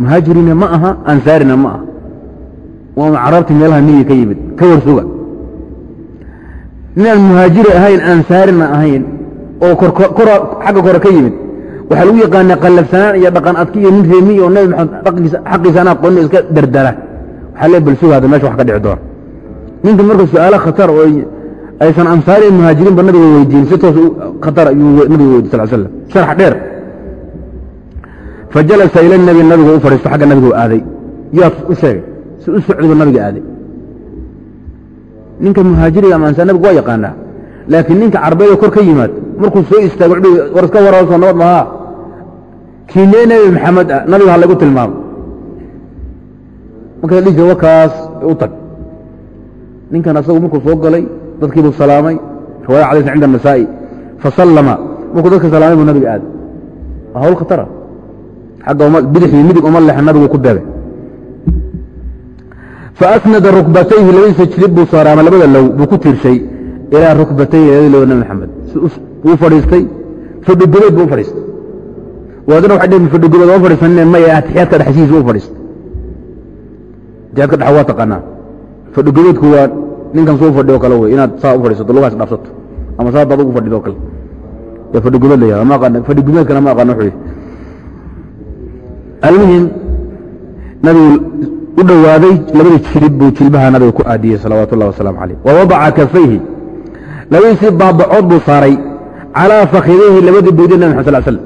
muhaajiriina ma aha ansaarina ma aha waa carabtii meelaha miyi ka yimid ka warsuga ninaan muhaajiri ahayn ansaarina ahayn oo xagga kore ka yimid waxaa lagu yaqaana qallafsanaan iyo dhaqan adki iyo nin reemiy oo nebi maxamed xaqiisa aqoonin iska dardara waxaa le bal sugaada meesha wax ka dhici doona. Ninka marka su'aalo khatar oo aysan ansaari muhaajiriinba nabiga weydiin si toos khatar ayuu nabiga weydiy sal slam sharx dheer. Fajalasa ila nabi nabigu u fadhiisto xagga nabigu aaday. Yaa u sheegay si u socdibu nabiga aaday ninka muhaajiriga ama ansaar nabigu waa yaqaanaa. Laakiin ninka carbeedo kor ka yimaad markuu soo istaago war iska wararso nabad mahaa kiinee nebi maxamed ah nabiga ha lagu tilmaamo. Marka dhihi jira wakaas u tag. Ninkan asagu markuu soo galay dadkiibuu salaamay. Riwaaya cadaysa cinda anasaa'i fasallama markuu dadka salaamay buu nabiga aaday waa hawl khatara. Xagga bidix iyo midig uma lexa nabigu ku deebay faasnada rukbatayhi labadiisa jilib buu saaray ama labada low buu ku tiirshay ilaa rukbatayhi labada low nabi maxamed wuu fadhiistay fadhigobeed buu fadhiistay waadina waxay dheheen fadhigobeed oo fadhiisanine maya atixiyaadka dhexsihiisa u fadhiistay atixiyaadka dhexa waa taqaanaa fadhigobeedku waa ninkan soo fadhiyo kale wey inaad saa u fadhiisato lugaas dhaafsato ama saa dad ugu fadhido kale ee fadhigobeed la yahada ma fadhigobeedkana ma aqaana wuxuu almuhim nabigu u dhowaaday labadii jilib buu jilbaha nabiga ku aadiyey salawaatu ullahi wasalaamu calayh. Wa kafayhi. Labadiisii baabacood buu saaray calaa fakidayhi labadii boodi nabi maxad sal slam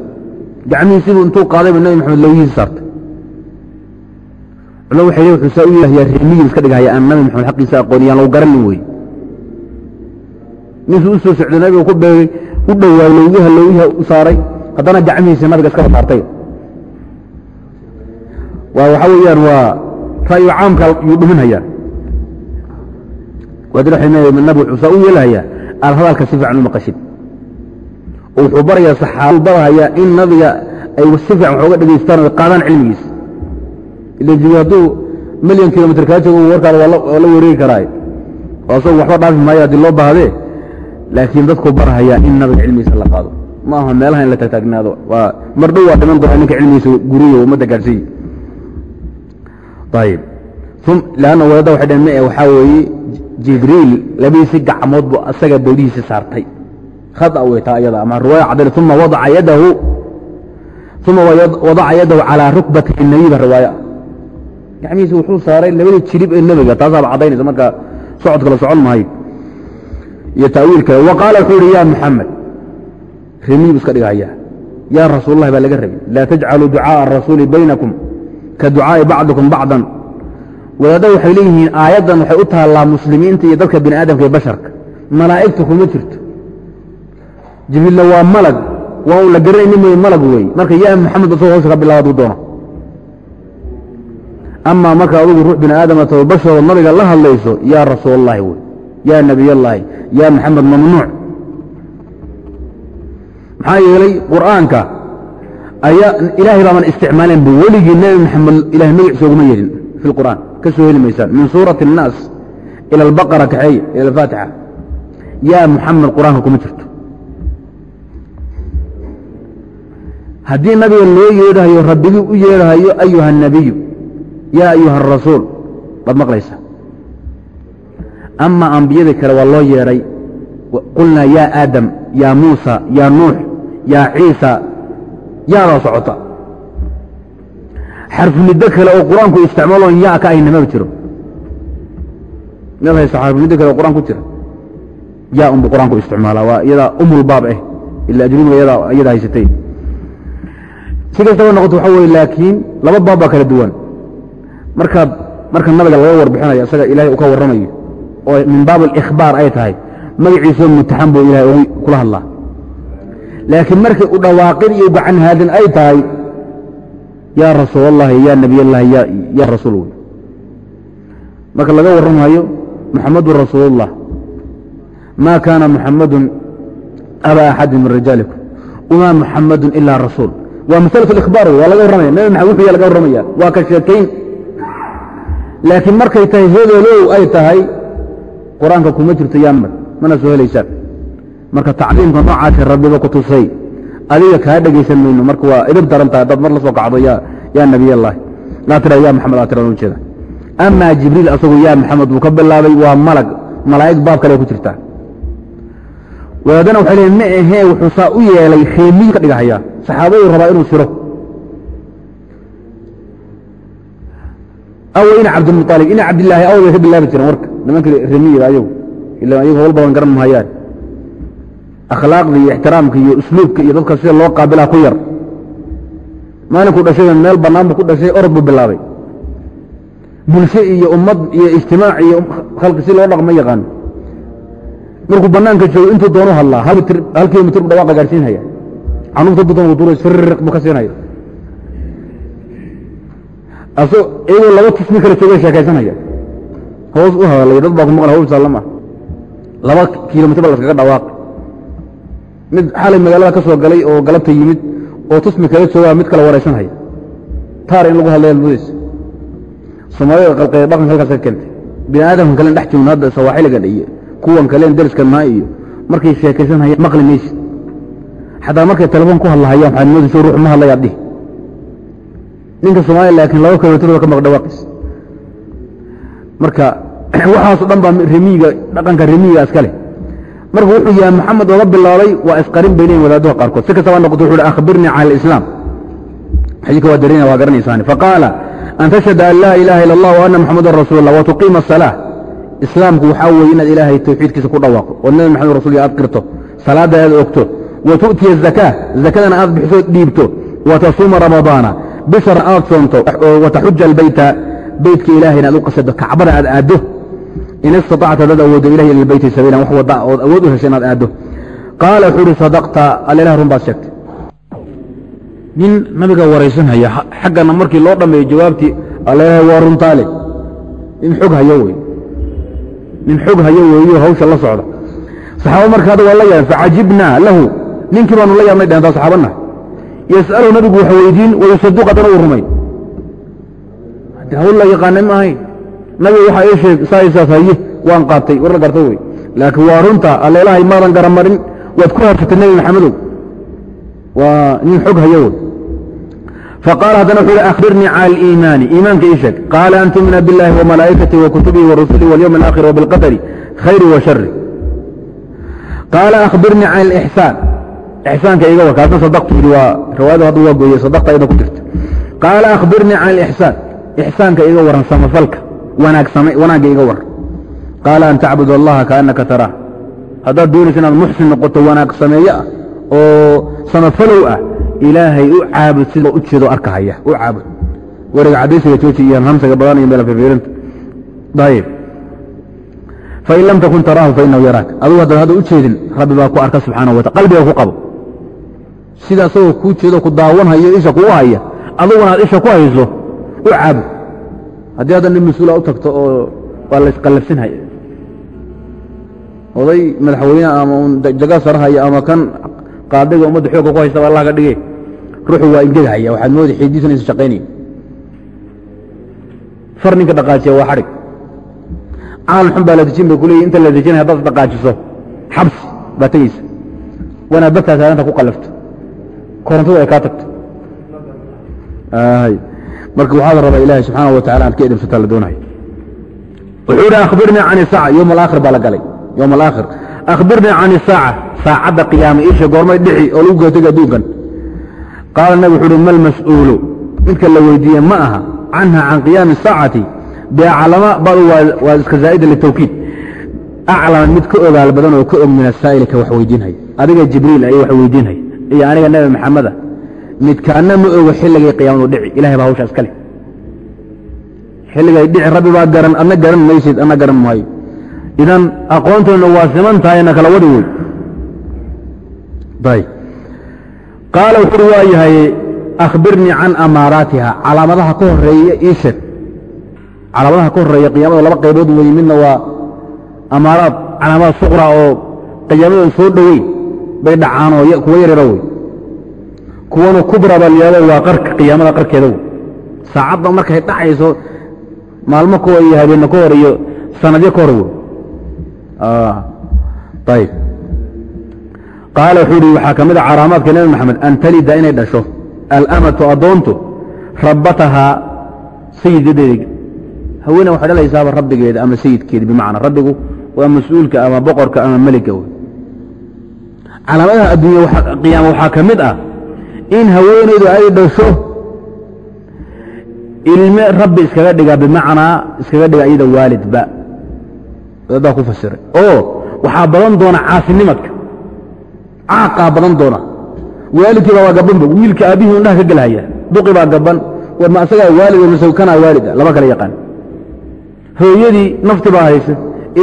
gacmihiisiibuu intuu qaaday buu nabi maxamed lowyihiisi saartay. Culmo waxay wuxuu saa u yeelahayaa reemiyin iska dhigahaya aan nabi maxamed xaqiisa aqooniyaan lagu garanin wey ninkii u socday nabiga ku beegay u dhowaaday lowyaha lowyaha u saaray haddana gacmihiisi nabiga iskaba saartay. Waa waxaa weeyaan waa ra'yu caamka yuu dhuminhayaa waadin waxay leeyahay nabigu wuxuu saa u yeelahayaa aad hadalka si fiican u maqashid. Oo wuxuu barayaa saxaabadu barahayaa in nabiga ay si fiican wax uga dhegaystaan oo qaadaan cilmigiisa ila jibriil hadduu milyan kilomitr kaa joogo warkaada waa la wareegi karaa asagu waxba dhaafi maayo haddii loo baahdee laakiin dadku barhayaa in nabiga cilmigiisa la qaado. Ma aha meelaha in la tagtaagnaado waa mar dhow waa dhiman doona ninka cilmigiisa guriyo ummadda gaadhsiiyi ayib lanna wadaadda waxay dheen mae waxaa weeye jibriil labadiisi gacmood buu asaga bawdihiisi saartay. Khada wey taa iyada ama riwaaya caddayn uma wadaca yadahu uma wadaca yadahu calaa rukbati nabiy ba riwaaya. Gacmihiisa wuxuu saaray labadii jirib ee nebiga taasaaba caddaynaysa marka socod kale socon maayo iyo taawiil kale wa qaala wuxuu ihi ya muxamed remiy bu iska dhigahaya ya rasuul baa laga rabay laa tajcaluu ducaaءa arasuuli baynakum ka ducaaءi bacdikum bacdan. Wadaadda waxay leeyihiin aayaddan waxay u taallaa muslimiinta iyo dadka bini aadamka iyo basharka. Malaa'igta kuma jirto. Jibriilna waa malag waa un la garanayni mooye malag wey marka ya muxamed asagoo hawsha ka bilaaba aduu doono amaa marka adugu ruux bini aadama tao basharo nabiga la hadlayso yaa rasuul allahi wey yaa nebiy allaahi yaa maxamed mamnuuc. Maxaa yeelay qur'aanka ilaahay baaban isticmaaleen bu weligii nebi maxamed ilahay magaciisa oguma yeedhin fi lqur'aan ka soo heli maysaan min suurati الnaas ila albaqara kaxeeya ila alfaatixa yaa muxamed qur-aanka kuma jirto haddii nabiga loo yeedhahayo rabbigii u yeedhahayo ayuha الnabiyu yaa ayuha الrasuul baad maqlaysaa ama ambiyadii kale waa loo yeedhay qulnaa yaa aadam yaa muusa yaa nuux yaa ciisa yaadaa socota. Xarfuniddo kale oo qur'aanku isticmaaloon yaa ka ahayna maba jiro mad haysa xarfuniddo kale oo qur'aan ku jira. Yaa unbu qur'aanku isticmaalaa waa iyadaa umulbaab ah ila ajrumiga iyada haysatay. Si kastaba noqoto waxa weye laakiin laba baab baa kala duwan. Markaad marka nabiga laga warbixinayo isaga ilahay uu ka warramayo oo min baab alikhbaar ay tahay magaciisoo mutaxan buu ilahay kula hadlaa laakiin markii u dhawaaqid iyo gacan haadin ay tahay yaa rasuul allahi yaa nebiy allahi ya rasuul. Wey marka laga warramayo muxamadun rasuulullah ma kaana muxamadun aba axadin min rijaalikum wma muxamadun ila rasuul. Waa masalatu ikhbaar wey waa laga warramaya nebi maxamed wuxuu ya laga warramaya waa ka sheekayn laakiin markay tahay hebelow ay tahay qur'aanka kuma jirto yaamad mana soo helaysaan marka tacliimka noocaasi rabbiba ku tusay adiga kaa dhegaysan mayno marka waa idib darantaha dad mar la soo kacdo yaa nebiy allahi laa tira ya maxamed aa tiran ujeeda. Amaa jibriil asagu yaa maxamed buu ka bilaabay waa malag malaa'ig baab kale ku jirtaa wadaadana waxay leeyiin ma ahee wuxuu saa u yeelay kheemiyu ka dhigahayaa. Saxaabaduu rabaa inuu siro. Aw ina cabdilmualib ina cabdilaahi aw bay ka bilaabi jireen warka. Nimanka remiyiga ayagu ila ayagu hawl badan garan mahayaan akhlaaqda iyo ixtiraamka iyo usluubka iyo dadka sida loo qaabilaa ku yar. Maalinkuu dhashay meel bannaan buu ku dhashay orod buu bilaabay. Bulsho iyo ummad iyo ijtimaac iyo khalqi si loo dhaqma yaqaano markuu bannaanka joogo intuu doonu hadlaa hal kilomitr bu dhawaaqa gaarsiinhaya canuufta dudan duura sirriq buu ka siinaya aso iyagoo laba tismi kala jooga sheekaysanaya. Hoos u hadalay dad baa ku maqla hawl saalama laba kilomitr ba laskaga dhawaaqay mid xalay magaalada ka soo galay oo galabta yimid oo tusmi kala joogaa mid kala waraysanhaya taar in lagu hadlaya almudaysa soomaalida qalqeeda dhaqanka halkaas ka keentay. Bini aadamkan kalen dhex joogna hadda sawaaxiligan iyo kuwan kaleen deriskan maa iyo markay sheekaysanhaya maqli maysid. Xataa markay telefoon ku hadlahayaan waxaad moodaysa ruux ma hadlayaad dhihi ninka soomaaliya laakiin laba kilomitrooda ka maq dhawaaqis marka waxaaso dhan baa remiyiga dhaqanka remiyiga iska leh marka wuxuu yahay maxamed oga bilaabay waa isqarin bay leeyihiin wadaadaha qaarkood. Si kastaba noqoto wuxu uhi akhbirnii cala alislaam. Xadiidka waa darinaya waa garanaysaani faqaala an tashhada an laa ilaha ila allah wa anna muxamadan rasuul allah wa asalaa islaamku waxaa weeye inaad ilaahay tawxiidkiisa ku dhawaaqo. Oo nabi maxamed rasul aad qirto salaadda aad ogto wa tu'tiya zakaa zakadana aad bixiso dhiibto. Wa tasuuma ramadaana bishar aad soonto. Wa taxuja albeyta beytka ilahay inaad u qasado kacbada aad aaddo in istaطacta dad awoodo ilahi ila beyti sabiilan wax wada ood awood u hesha inaad aaddo qaala wuxuu uhi sadaqta allelah run baad sheegtay nin nabiga waraysanhaya xaggana markii loo dhammeeyo jawaabtii allelah waa runtaale nin xog hayo wey nin xog hayo weeyo hawsha la socda saxaaba marka hadda waa la yaabeen facajibnaa lahu ninkii baanu la yaabnay dheentaa saxaabana yas'aluhu nabigu wax weydiin wayusaduq haddana uu rumay hawl la yaqaana ma ahayn nabiga waxaa ii sheeg saaisaas haye waan qaatay war la garta wey. Laakiin waa runta alleelahay maadan garamarin waad ku habsatay nebi maxamedow waa nin xog haya wey faqaala haddana wuxuu hi akhbirnii cala aliimaani. Iimaanka ii sheeg qaala an tumina biاllahi wamalaa'ikatihi wakutubihi warusulihi walyowmi alaakhir wabilqadari khayri wa shari qaala akhbirnii cala alixsaan ixsaanka iga war kaasna sadaqtu yidhi waa riwaayadu hadda waa gooyey sadaqta ayada ku jirta. Qaala akhbirnii cala alixsaan ixsaanka iga waran samafalka wanaagga iga war. Qaala an tacbud allaha kaannaka taraah. Haddaad doonaysa inaad muxsin noqoto wanaag sameeye ah oo samafalow ah ilaahay u caabud sida u jeedo arkahaya u caabud. Weriga cadaysiga jooji iyo hamsiga badan iyo meel firfiirinta ayib fain lam takun taraahu fainahu yaraak. Adugu haddaad hadda u jeedin rabbi baa ku arka subxaanahu wataala qalbiga ku qabo. Sida asagoo kuu jeedo ku daawanhayo isha kugu haya aduguna aad isha ku hayso u caabud haddii hadda nin mas'uula u tagto oo waa la isqallafsinhaya oday madaxweyne ama jaga sarahaya ama kan qaadiga ummadda xoogga ku haystaba allah ka dhige ruuxu waa ingegahaya waxaad mooda xidiisan isa shaqaynayn far ninka dhaqaajiya waa xadhig caalan xun baa la dejin bay kuleeyihi inta la dejinaya haddaad dhaqaajiso xabsi baa tegeysa wanaad badtaa saaranta ku qallafto. Korontada ay kaa tagto marka waxaa la rabaa ilaahay subxaana wa tacala aad ka edibsataa la doonayo. Wuxuu yidhi akhbirnii can isaaca. Yowm alaakhir baa la galay. Yowm alaakhir. Akhbirnii can isaaca saacadda qiyaama isha goormay dhici oo lagu gootega adduunkan. Qaala nabig wuxuu uhi mal mas'uulu? Midka la weydiiye ma aha. Canha can qiyaami saacati. Biaclama badu waa iska zaa'ida litawkiid aclama mid ka ogaal badan oo ka og min asaa'ili ka wax weydiinhaya adiga jibriil ay wax weydiinhaya iyo aniga nebi maxameda midkaana ma ogo xilligay qiyaamadu dhici. Ilahay baa hawsha iska leh. Xilligay dhici rabbi baa garan adna garan maysid adna garan maayo. Idan aqoontoodna waa siman tahay na kala wadi wey qaala wuxuuri waa yahay akhbirnii can amaaraatiha calaamadaha ka horreeya ii sheeg. Calaamadaha ka horreeya qiyaamada laba qaybood wey midna waa amaaraad calaamada suqra oo qiyaamadan soo dhoweyn bay dhacaan oo kuwa yaryara wey kuwana kubra baa layihahdo waa qarka qiyaamada qarkeeda saacadda markay dhacayso maalmo ka hor iyo habeenna ka hor iyo sanadyo ka hor wey ayb qaala wuxuu ihi waxaa ka mid a calaamaadka nebi maxamed an talida inay dhasho. Alamatu addoontu rabbatahaa sayidadeeda haweena waxay dhalaysaaba rabbigeeda ama sayidkeeda bimacnaa rabbigu waa mas'uulka ama boqorka ama meliga calaamadaha adduunya qiyaama waxaa ka mid ah in haweenaydu ay dhasho ilme rabbi iskaga dhiga bimacnaa iskaga dhiga iyada waalidba. Daa ku fasiray. Oo waxaa badan doona caasinimadka caaqaa badan doona. Waalidkiiba waa gabanba wiilka aabbihii indhaha ka gelhaya duqi baa gaban war ma asagaa waalid mase kanaa waalida lama kala yaqaan. Hooyadii nafti baa haysa.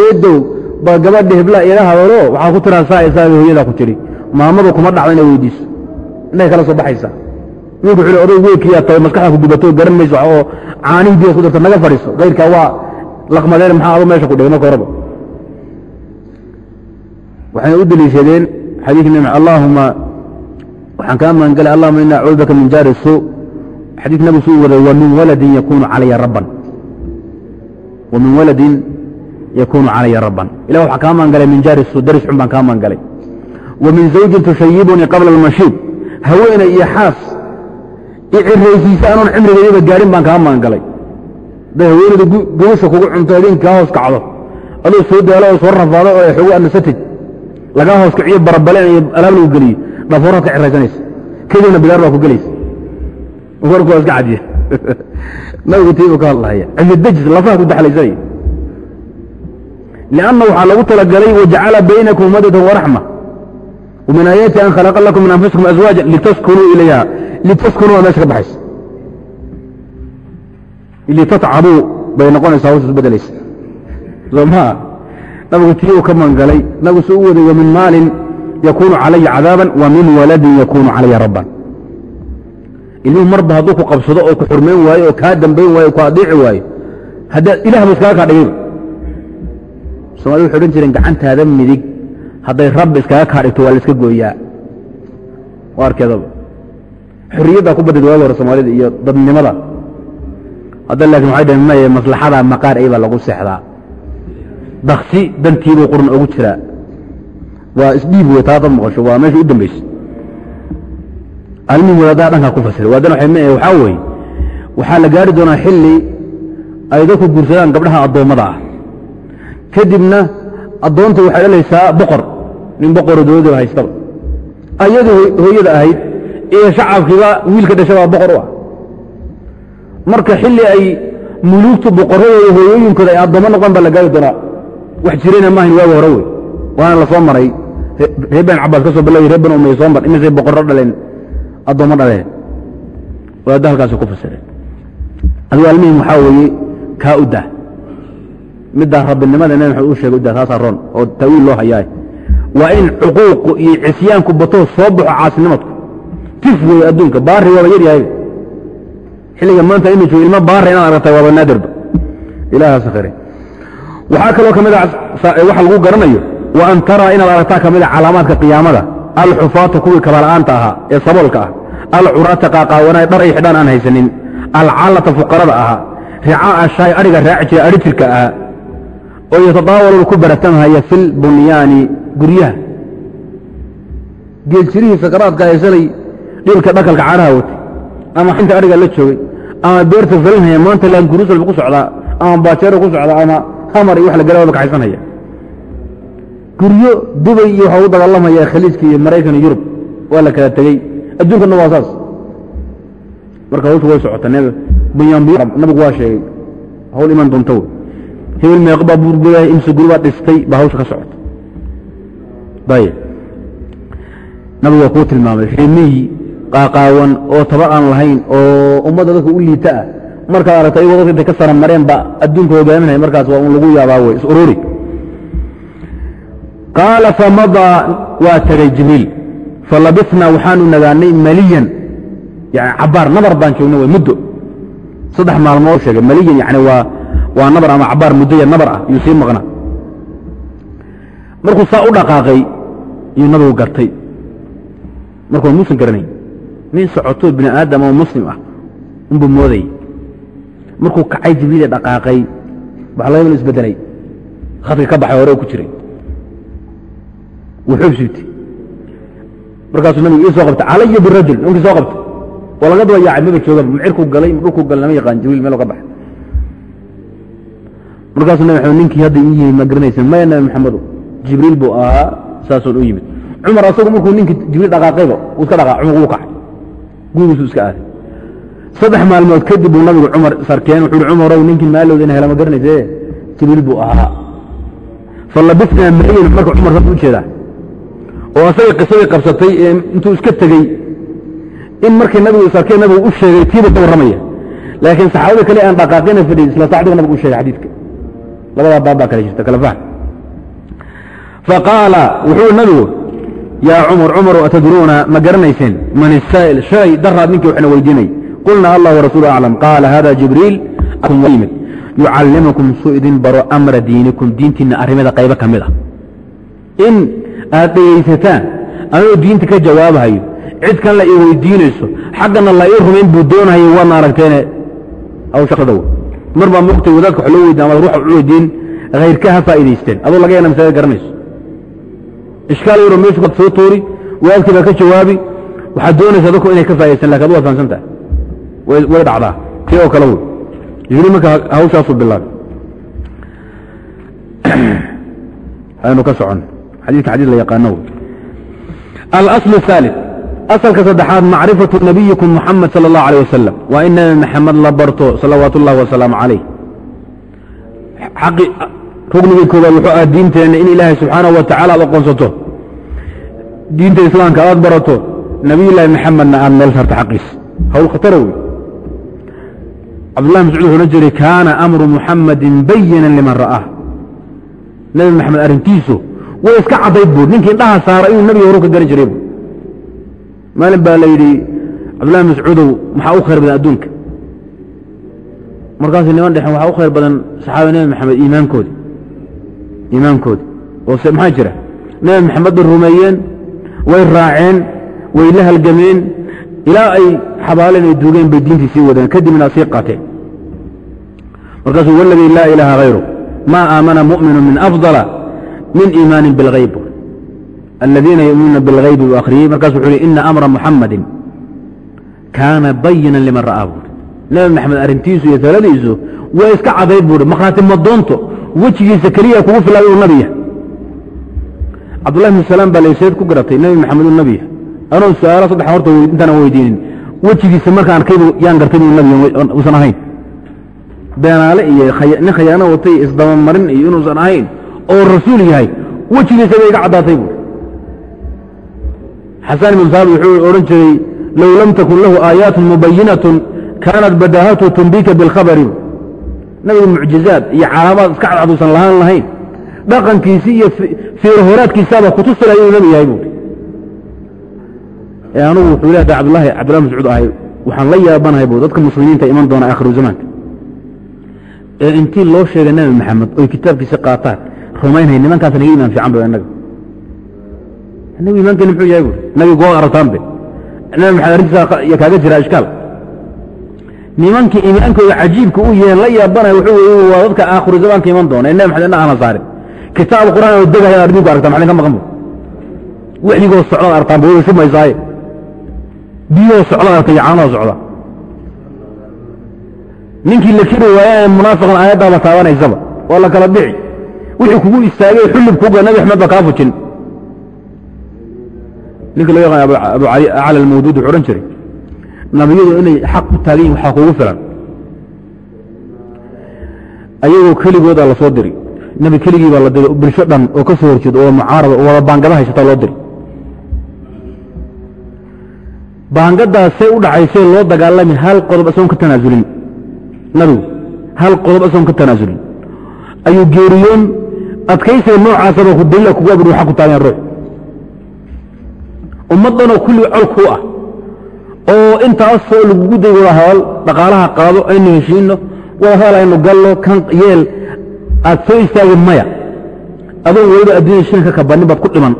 Eedow baa gabadha hebla ila hadalo waxaa ku tiraa saa isaaba hooyadaa ku jiri maamadu kuma dhacdo inay weydiiso indhahay kala soo baxaysaa wiilku wuxuu oday weelkiyaa tahay maskaxda ku gubato garan mayso oo caanihii biyaad ku naga fadhiiso. Kayrkaa waa laqmadeen maxaa adu meesha ku dhigay marka horeba waxayna u deliishadeen xadiidka nabi allaahuma waxaan kaa magangelay allahuma ina acuudu min jaari suu. Xadiid nabigu suu waday wa waladin yakunu calaya rabban. Wa waladin yakunu calaya rabban. Ilah waxaa kaa magangalay min jaari suu daris xun baan kaa magangalay wa zawjin tushayibunii qabla almashiib haweeney iyo xaas. I ciraysiisa anoon cimrigeediba gaarin baan kaa magangalay hadday haweeneyda gubasha kugu cunto habeenkii kaa hoos kacdo adoo soo daalo oo soo rafaado oo xogo anasatid lagaa hoos kiciyo barabaleen iyo alaab lagu geliyo dhafoorad ka ciraysanaysa kadibna bigaar baa ku gelaysa warku iska cadiya nabigu tiibuu ka hadlahaya cimidajis lafaha ku daxlaysanaya. Lianna waxaa lagu talagalay wajacala baynakum madatan waraxma min aayaati an khalaqa lakum min anfusikum azwaaja litaskunuu ilayha litaskunuu meesha ka baxaysa litatcabuu bay noqonaysaa hawsas bedelaysa soo maa nabigu tii uu ka mangalay nabigu su u waday wamin maalin yakuunu calaya cadaaban wa min waladin yakuunu calaya rabban ilmuhu marba hadduu ku qabsado oo ku xurmayn waayo oo kaa dambayn waayo oo ku adeici waayo haddaad ilaah ba iskaga kaa dhigayba somaalidu waxay odhan jireen gacantaada midig hadday rabbi iskaga kaa dhigto waa la iska gooyaa. Arkeedaba xorriyaddaa ku badid waagi hore soomaalida iyo dadnimada. Hadda laakiin waxay dhaheen maye maslaxada maqaar ay baa lagu seexdaa. Daksi dantiibuu qurun ugu jiraa waa isdhiib wey taa dad maqasho waa meesha u dambaysa almihi wadaadaha dhankaa ku fasiray waadan waxaa weeye waxaa la gaari doonaa xilli ay dadku guursadaan gabdhaha addoommada ah. Kadibna addoonta waxay dhalaysaa boqor nin boqoro dowladda haystaba ayadii hooyada ahayd iyo shacabkiiba wiilka dhasha baa boqor u ah. Marka xilli ay muluugtu boqorradooda hooyooyinkooda ay addoommo noqon baa la gaari doonaa. Wax jirayna maahayn waaga hore wey. Waana la soo maray. Reer bani cabaas ka soo biloway reer bani umaya soo mar imisay boqorro dhaleen addoommo dhaleen. Wadaadda halkaasi ku fasireen. Adigu almihim waxaa weeye kaa u dah middaa rabbinimada nabi maxamed uu sheegay u dah taasaa roon oo tawiil loo hayaay waa in cuquuqu iyo cisyaanku batoo soo baxo caasinimadku tif weeye adduunka baari waaba yar yahay. Xilliga maanta inu joogo ilmo baari inaad aragtay waaba naadirba ilahaas khire waxaa kaloo ka mid a waxa lagu garanayo wa an taraa inaad aragtaa ka a calaamaadka qiyaamada. Alxufaata kuwii kabala'aanta ahaa ee saboolka ah. Alcuraata qaaqaawanaa dhar ay xidhaan aan haysanin. Alcaalata fuqarada ahaa. Ricaa'a shaay adhiga raaci jira adhi ahaa oo yatadaawaluna ku baratamhaya fil bunyaani guryaha. Geeljirihii sakaraadka haysanay dhilka dhakalka caanaha watay ama xinta adhiga la joogay ama beerta falinhaya maanta laan gurusalba ku socdaa ama baajeero ku socdaa ama hamar iyo wax la galawaba kaxaysanhaya guryo dubay iyo waxaa u dagaalamaya khaliijka iyo maraykan iyo yurub waa la kala tegey adduunkana waa saas. Marka hawshu way socota nabigu waa sheegay hawl iman doonta hebel meeq baa buurgodahay imse guri baa dhistay baa hawsha ka socota. Ayb nabigu waa kuu tilmaamay reemiyi qaaqaawan oo tabar aan lahayn oo ummadda dadka u liita ah. Markaad aragta iyagoo dadka intay ka sara mareen ba adduunka hogaaminaya markaas waa un lagu yaabaa wey is ururi qaala famadaa waa tegay jibriil. Falabisnaa waxaanu nagaanay maliyan. Yani cabaar nabar baan joogna wey muddo. Saddex maalmood sheegay maliyan yani waa waa nabar ama cabaar muddoya nabar ah yuu sii maqnaa. Markuu saa u dhaqaaqay yuu nabigu gartay. Markuu muusan garanayn nin socoto bini aadam oo muslim ah unbuu moodayay markuu kacay jibriile dhaqaaqay waxa laga inu isbedelay. Khadka ka baxay hore ku jiray. Wuu xoog siitay markaasuu nabigu ii soo qabtay calaya birajul ninkii soo qabtay waa laga yaacay maba jooga mcirkuu galay dhulkuu galay lama yaqaan jibriil meel ka baxay markaasuu nabi maxamed ninkii hadda ii yimi ma garanaysan maya nabi maxamedu jibriil buu ahaa saasuun u yimid. Cumar asagu markuu ninkii jibriil dhaqaaqayba uu iska dhaqaa cumar wuu kacay gurigiisuu iska aaday. Saddex maalmood kadib buu nabigu cumar sarkeen wuxuu uhi cumarow ninkii maalowda ina hela ma garanayse jibriil buu ahaa. Falabisnaa maliyan marka cumar saas u jeedaa. Oo asaga qisadii qabsatay intuu iska tegey in markii nabigu sarkeen nabigu u sheegay tiiba ka warramaya. Laakiin saxaabada kale aan dhaqaaqina fadhiy isla sacdiga nabigu u sheegay xadiidka labadaa baab baa kale jirta kala fahm. Faqaala wuxuu nabigu yaa cumar cumarow atadruuna ma garanayseen? Man isaa'il shalay daraad ninkii waxna weydiinay. Qulna allah warasuulu aclam. Qaala hada jibriil yimid. Yucallimukum suu idin baro amra diinikum diintiinna arrimada qaybo ka mid a in aad dhegaysataan anigoo diinta ka jawaabahayo cid kan la ii weydiinayso xaggana la ii rumayn buu doonahayo waadna aragteene hawshaqadow mar baa mogtay wadaadka wax loo weydiin amaad ruuxa u weydiin hayrka ha faa'idaysteen adoo laga yana masaajid garanayso ishkaal yaro meeshu baad soo toori wadaadkii baa ka jawaabi waxaad doonaysaa dadku inay ka faa'idaystaan lakin adu waad fahamsan tahay way way dhacdaa tii oo kale wey jibriil marka hawshaasuu bilaabay aynu ka socon xadiidka xadiis la yaqaano wey alaslu الثaalث asalka saddexaad macrifatu nabiyikum muxamed salى اllahu alيه wasalam waa in nebi maxamed la barto salawaat ullahi wasalaamu calayh xaqi rugnigii koobaad wuxuu ah diinteenna in ilaahay subxaanaه wa tacala aad aqoonsato diinta islaamka aad barato nabiy llaahi maxamedna aad meel sarta xaqiis hawl khatara wey cabdullahi mascuud wuxuu ohan jiray kaana amru muxamadin bayinan liman ra'aah nebi maxamed arrintiisu way iska caddayd buur ninkii indhaha saara inuu nebiga horu ka garan jiray bu maalin baa la yidhi cabdullahi mascuudow maxaa u khayr badan adduunka? Markaasuu niman dhexeen waxaa u khayr badan saxaaba nebi maxamed iimaankoodi iimaankoodi. Oo se maxaa jira? Nebi maxamed bay rumeeyeen way raaceen way la halgameen ilaa ay xabaaleen ay duugeen bay diintii sii wadeen kadibna sii qaateen. Markaasuu waladii laa ilaaha hayru maa aamana mu'minu min afdala min iimaanin bilgayb aladiina yuminuuna bilgaybi buu akhriyey markasu wuxuu hi ina amra muxamadin kaana bayinan liman ra'aa buuri nebi maxamed arrintiisu iyo taladiisu waa iska cadayd buuhi markhaati madoonto wejigiisa keliya kugu filay uu nabi yahay cabdullahi bn salaam baa layseed ku garatay nebi maxamed uu nabi yahay anoo su'aalo saddex horta intaana weydiinin wejigiisa markaan arkaybu yaan gartay inuu nabi uusan ahayn beenaale iyo nin khayaano watay isdabamarin iyo inuusan ahayn oo rasuul yahay wejigiisa bay iga caddaatay buuri xasan ibn saabit wuxuu odhan jiray low lam takun lahu aayaatun mubayinatun kaanat badaahatu tumbika bilkhabari nabiga mucjizaad iyo calaamaad iska cadcaduusan lahaan lahayn. Dhaqankiisii iyo fiirhoraadkiisaaba kutusilaya inuu nabi yahay buuri anugu wuxuu leedahay cabdulahi cabdullahi mascuud ahay waxaan la yaabanahay bu dadka muslimiinta iman doona aakhiru zamaanka ee intii loo sheegay nebi maxamed oy kitaabkiisa qaataan rumaynhay nimankaas naga imaan fiican ba inaga nabi imaankeeni muxuu yahay buuri nabi goo arataanbe nabi maxamed kaaga jira ishkaal. Nimankii iimaankooda cajiibka u yaheen la yaabanahay wuxuu weye waa dadka aakhiru zamaanka iman doona ee nebi maxamed inna aana saarin. Kitaab qur'aan oo degaya ardinku aragtaan maxaa idinka maqan bu wixdigoo socdaad artaan ba way shumaysaaye. Biyoo socdaad iyo caanoo socda. Ninkii la keri waaya ee munaafiqan aayaddaaba taabanaysaba waa la kala bixi wixii kugu istaagay xullib kuga nabi axmed ba kaa fujin ninka loo yaqaan abu cali acla almawduud wuxuu odhan jiray nabiyadu inay xaq ku taagan yihiin waxaa kugu filan. Ayagoo keligoodaa la soo diri. Nebi keligii baa la diri bulsho dhan oo ka soo horjeedo oo mucaarada oo wada baangada haysataa loo diri. Baangadaasay u dhacaysee loo dagaalami hal qodob isagoon ka tanaasulin nabigu hal qodob isagoon ka tanaasulin ayuu geeriyoon adkaysiga noocaasaba ku dalila kugu abri waxa ku taagan ruux ummaddanoo kulliga col kuu ah oo intaasoo lagugu day wada hadal dhaqaalaha qaado aynu heshiino wada hadal aynu gallo kan yeel aad soo istaagin maya. Adoon weliba adduunya shilka kabannin baad ku dhiman.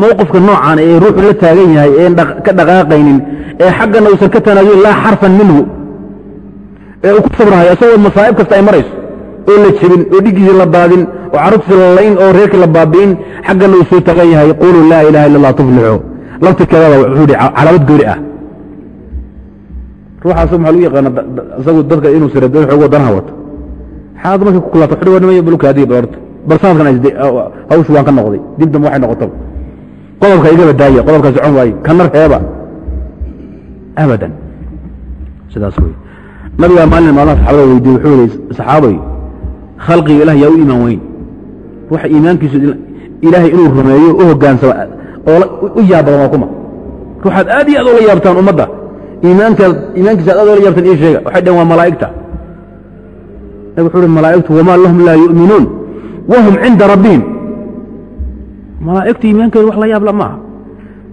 Mowqifka noocan ee ruuxu la taagan yahay een ka dhaqaaqaynin ee xaggana uusan ka tanaasulin laa xarfan minhu ee uu ku sabrahayo isagoo masaa'ib kasta ay marayso oo la jebin oo dhiggiisii la daadin oo carruurtiisi la layn oo reerkii la baabi'in xaggana uu soo taagan yahay quluu laa ilaha illa allah tuflixu. Laftirkeedada wuxuu hi calaamad gooni ah. Ruuxaas maxaa lagu yaqaana isagu dadka inuu sirado xoogo danaha wato. Xaad markay ku kulaato xidhi wanimaya bulkaadiya balorta bal sanadkan hawshu waan ka noqday. Dib waxay noqotaba qodobka igaba daaya qodobka socon waaye. Kanar heeba abadan. Sidaas wey nabigaa maalin maalmaha saxaabada weydiye wuxuu yihi saxaabay khalqiga ilah yaa u iimaan weyn. Ruuxa iimaankiisu ilaahay inuu rumeeyo u hogaansama oo u yaab badan waa kuma ruuxaad aad iyo aad oola yaabtaan ummadda. Iimaankaad iimaankiisa ad aad oola yaabtaan ii sheega. Waxay dhaheen waa malaa'igta. Nabig wuxuu uhi malaa'igtu wamaa lahum laa yu'minuun? Wahum cinda rabbihim. Malaa'igta iimaankeedu wax la yaabla ma aha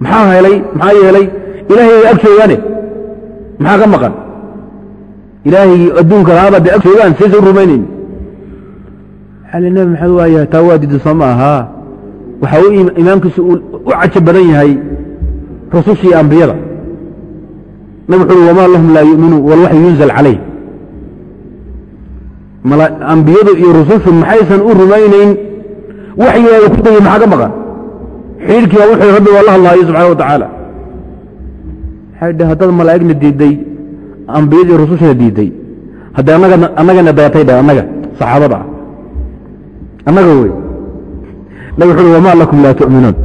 maxaa helay? Maxaa yeelay? Ilaahay ay ag joogaane maxaa ka maqan? Ilaahay adduunka lahaaba dee ag joogaan saysa u rumaynayn nebi maxamed waayahay taa waa didi soo ma ahaa waxaa u iimaankiisu u cajab badan yahay rusushii ambiyada. Nabig wuxu uhi wamaa lahum laa yu'minuun walwaxyu yunzal calayh. Ambiyadu iyo rusushu maxaysan u rumaynayn waxyigaaga ku dayay maxaa ka maqan? Xiidhkiiba wuxuu rabbi waa la hadlaayo subxana wa tacaala waxay dheh haddaad malaa'igna diidday ambiyadii rusushna diidday haddee annaga annagana dayatay dheh annaga saxaabada ah annaga wey nabig uhi wamaa lakum laa tu'minuun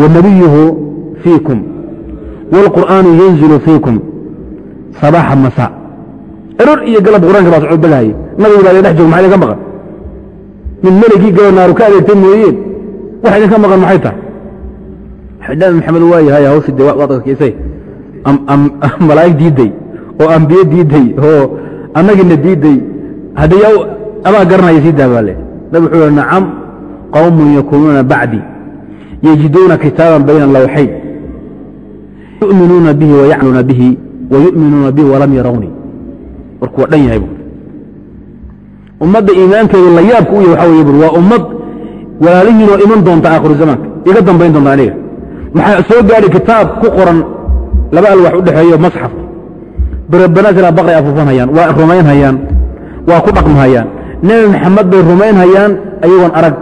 wanabiyuhu fiikum. Wاlqur'aanu yanzilu fiikum. Sabaaxa masa. Eror iyo galab qur'aanka baa socod degahaya nabigu baa dhex joog maxaa idinka maqan? Min meligii galo naaru ka adeegtay mooyeen. Wax idinka maqan maxay tahay? Nabi maxamed waa yahay hawshi de malaa'ig diidday oo ambiye diidday oo annagina diidday haddii adaa garanaya sii daabaale nabi wuxuu uhi nacam qawmun yakunuuna bacdi yajiduuna kitaaban bayna lawxayn yu'minuuna bihi wayacluuna bihi wayu'minuuna bihi walam yarawni. Warku waa dhan yahay bu ummadda iimaankeedu la yaabka u yahy waxa wey bur waa ummad walaalihiinoo iman doonta aakhiru zamaanka iga dambayn doonta aniga. Maxaa soo gaadhi kitaab ku qoran laba alwax u dhexeeyo masxaf. Berebanaasila baqray afuufanhayaan waa rumaynhayaan waa ku dhaqmahayaan nebi maxamed bay rumaynhayaan ayagoon arag.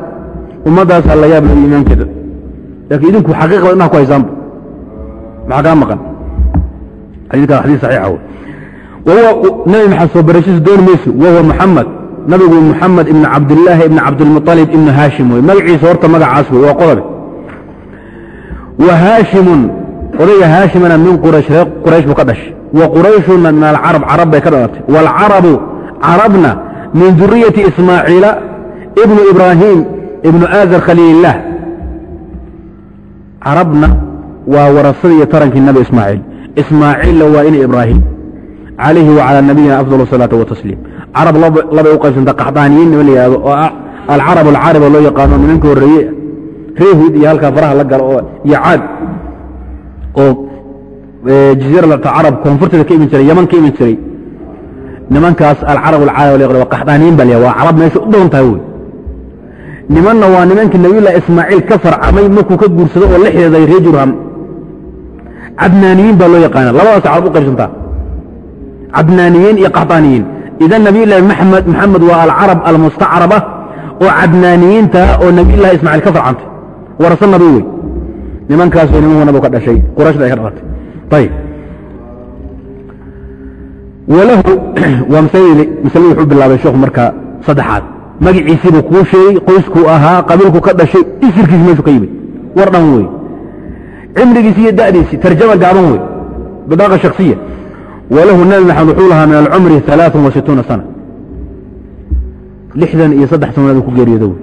Ummaddaasaa la yaab lagu imaankeeda laakiin idinku xaqiiqda inaha ku haysaanba maxaa kaa maqan? Xadiikaa xadiis saxiixa wey wahuwa nebi maxamed soo barashiisa dooni mayso. Wahuwa muxamed nabigu muxamed ibn cabdillaahi ibn cabdilmuطalib ibnu haashim wey magaciisa horta magacaas wey waa qodobe. Wa haashimun odayga haashimana min quraysh reer quraysh buu ka dhashay. Wa qurayshuna min alcarab carab bay ka dhalatay waalcarabu carabna min duriyati ismaaciila ibnu ibraahim ibnu aazar khaliilillaah carabna waa warasadii iyo tarankii nabi ismaaciil ismaaciilla waa ina ibraahim calayhi wacalaa nabiyina afdal asalaatu watasliim carab labay u qaybsanta qaxdaaniyiin nima la yihahdo oo ah alcarab alcariba loo yaqaano nimanka horreeye reehud iyo halkaa faraha la galo oo iyo caad oo jaziirata carab koonfurteeda ka iman jiray yaman ka iman jiray nimankaas alcarab alcariba lo yaqaan qaxdaaniyiin ba waa carab meesha u badan tahay wey nimanna waa nimankii nabiyullahi ismaaciil ka farcamay markuu ka guursado oo la xideeday ree jurham. Cadnaaniyiin baa loo yaqaana labadaas carab u qaybsantaa cadnaaniyiin iyo qaxdaaniyiin. Idan nabiyullahi maxamed maxamed waa alcarab almustacraba oo cadnaaniyiinta oo nabiyullahi ismaaciil ka farcantay. Warasa nabi wey nimankaas way nimanku nabigu ka dhashay. Qurashda ay ka dhalatay ayib walahu waa masaladii wuxuu bilaabay sheekhu markaa saddexaad. Magaciisiibuu kuu sheegay qoyskuu ahaa qabiilku ka dhashay isirkiisi meeshuu ka yimid. War dhan wey cimrigiisi iyo da'diisi tarjama gaaban wey bidaaqa shaksiya walahu nabi maxamed wuxuu lahaa min alcumri alaaثan wa situuna sana. Lixdan iyo saddex sano nabigu ku geeriyoodo wey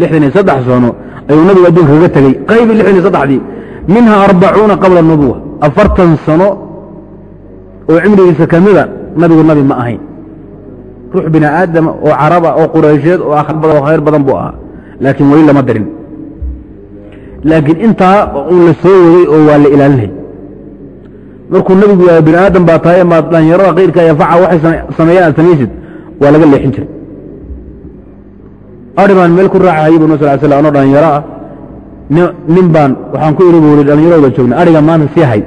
lixdan iyo saddex sano ayuu nabigu adduunka kaga tegey qaybi lixdan iyo saddexdii minha arbacuuna qabla nubuwa afartan sano oo cimrigiisa ka mida nabigu nabi ma ahayn. Ruux bini aadama oo caraba oo quraysheed oo akhar badan oo khayr badan buu ahaa laakiin weli lama dirin laakiin intaa un la soo waday oo waa la ilaalinay markuu nabigu yahay bini aadam baa tahay maad dhalinyarada kayrka ee faca waxay sameeyaan aad samaysid waa laga leexin jiray. Ari meel ku raacahayay bu sal sl anoo dhalinyaro ah nin baan waxaan ku iri bu uri dhallinyarooda joogna ariga maanta sii hay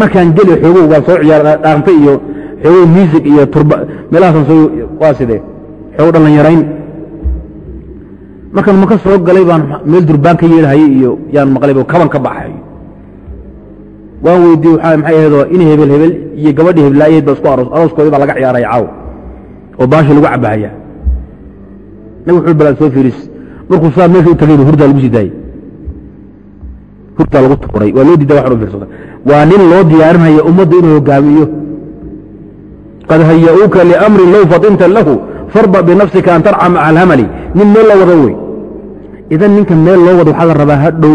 markaan geli xoogow waa soo ciyaar dhaarta iyo xoogow music iyo turba meelahaasan soo waa sidee? Xoogo dhalinyarayn markaan maka soo galay baan meel durbaan ka yeelhayay iyo yaan maqlay kaban ka baxayo waan weydiye waa maxay ahaydoo in hebel hebel iyo gabadhi heblaayayd ba isku aroos arooskoodii baa laga ciyaaraya caaw. Oo baashi lagu cabahaya nabig wuxuu balaa soo fiiris. Markuu saa meesha u tagay hurdaa lagu sii daayey hurdaa lagu tuuray. Waa loo diida waxan u fiirsada waa nin loo diyaarinaya ummadda inuu hogaamiyo qad haya'uuka liamrin low fadinta lahu farba binafsika an tarca maca alhamali nin meel loo wado wey. Idan ninka meel loo wado waxaa la rabaa hadhow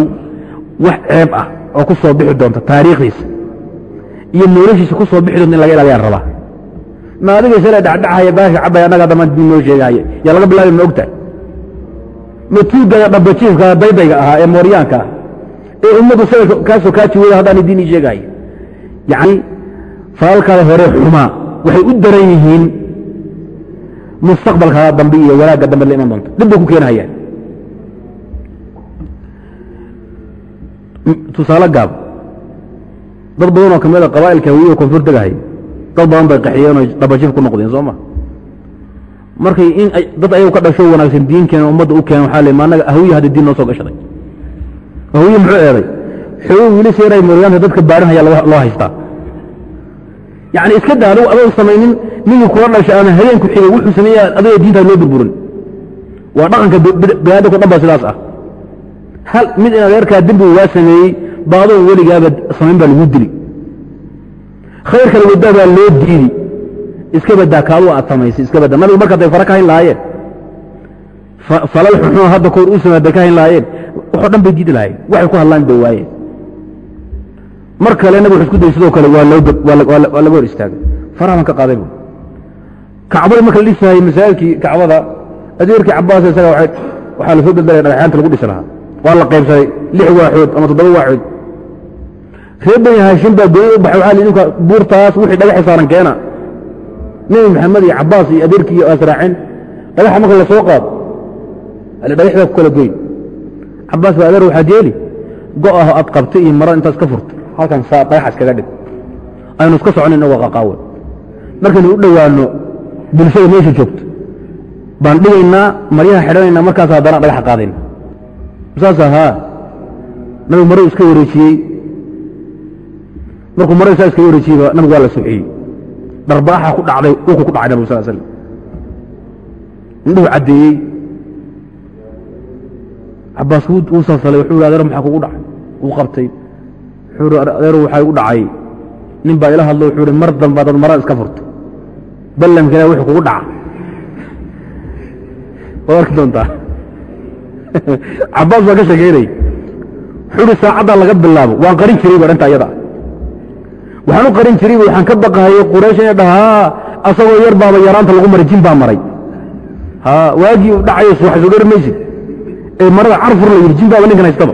wax ceeb ah oo ku soo bixi doonta taariikhdiisa. Iyo noloshiisa ku soo bixi doonta in laga ilaaliyaan rabaa. Ma adiga sala dhacdhacaya baasha cabaya annaga damaan diin noo sheegahaya yaa laga bilaabi ma ogtahay? Ma tuugaya dhabajiifka daydayga ahaa ee mooryaanka ah ee ummaddu sawirka kaasoo kaa jiwada haddaan diin ii sheegahaya yacni faalkaada hore xumaa waxay u daran yihiin mustaqbalkaada dambe iyo wanaagga dambe la iman doonta dib bay ku keenahayaan tusaale gaab. Dad badan oo kamida qabaa'ilka hawiyaha koonfur degahay dad badan bay qaxiyeen oo dhabajif ku noqdeen soo ma? Markay in dad ayagu ka dhasho wanaagsan diinkeena ummadda u keen waxaa le ma annaga hawiya hadda diin noo soo gashaday hawiye muxuu eeday xogo wiili seeray mooryaanta dadka baarinhaya loo haystaa yacni iska daa adugu adoon samaynin ninkii kula dhashay ama habeenku xigay wuxuu sameeya adiga diintaa loo burburin. Waa dhaqanka binaadamka dhan baa sidaas ah. Hal mid in adeerkaa dembigu waa sameeyey baadoon weligaaba samayn baa lagu dili. Khayrka lawadaa baa loo diidi. Iska badaa kaadu aad samaysay iska badaa nabigu marka day fara ka hayn lahaayeen? Falal xuxun hadda koor u samey day ka hayn lahaayeen waxoo dhan bay diidi lahayen waxay ku hadlaan bay waayeen mar kale nabig wuxu isku dayay sidoo kale waa laga hor istaagay. Faraha baan ka qaaday bu kacbada marka la dhisaayey masaa'ilkii kacbada adeerkii cabaas isaga waxaa la soo daldalaya dhagaxyaanta lagu dhisi lahaa. Waa la qaybsaday lix waaxood ama toddoba waaxood. Reer bani haashim baa gooni u baxay waxaa idinka buurtaas wixii dhagaxi saaran keena. Nebi maxamed iyo cabaas iyo adeerkii iyo asraaceen dhagaxa marka la soo qaado ale dhagax baa ku kala goyn cabaas baa adeer waxaad yeeli go-ah aad qabtay iyo maro intaas ka furta halkan dhagaxa iskaga dhig. Aynu iska socon inagoo qaqaawan markaynu u dhowaano bulshada meesha joogto. Baan dhigaynaa maryaha xidhanaynaa markaas haddana dhagaxa qaadayna. Saasa haa nabigu maro iska wareejiyey. Markuu maro saa iskaga wareejiyeyba nabigu waa la subxiyey dharbaaxa ku dhacday dhulku ku dhacay nabig sal slam indhuhu caddeeyey cabaas wuu salsalay wuxuu adeer maxaa kugu dhacay? Wuu qabtay. Wuxuu adeer waxaa igu dhacay. Nin baa ila hadlo wuxuu hi mar damba dad marada iska furto. Ballamkana wuxuu kugu dhaca waad arki doontaa? Cabaas baa ka sheekeynay wuxuu hi saacaddaa laga bilaabo waan qarin jiray bu arrinta ayada waxaan u qarin jiray waxaan ka baqahayay quraysh inay dhahaa asagoo yar baaba yaraanta lagu maray jin baa maray. Waagii u dhacayo dhari maysid ee marada carfur la yidhi jin baaba ninkan haystaba.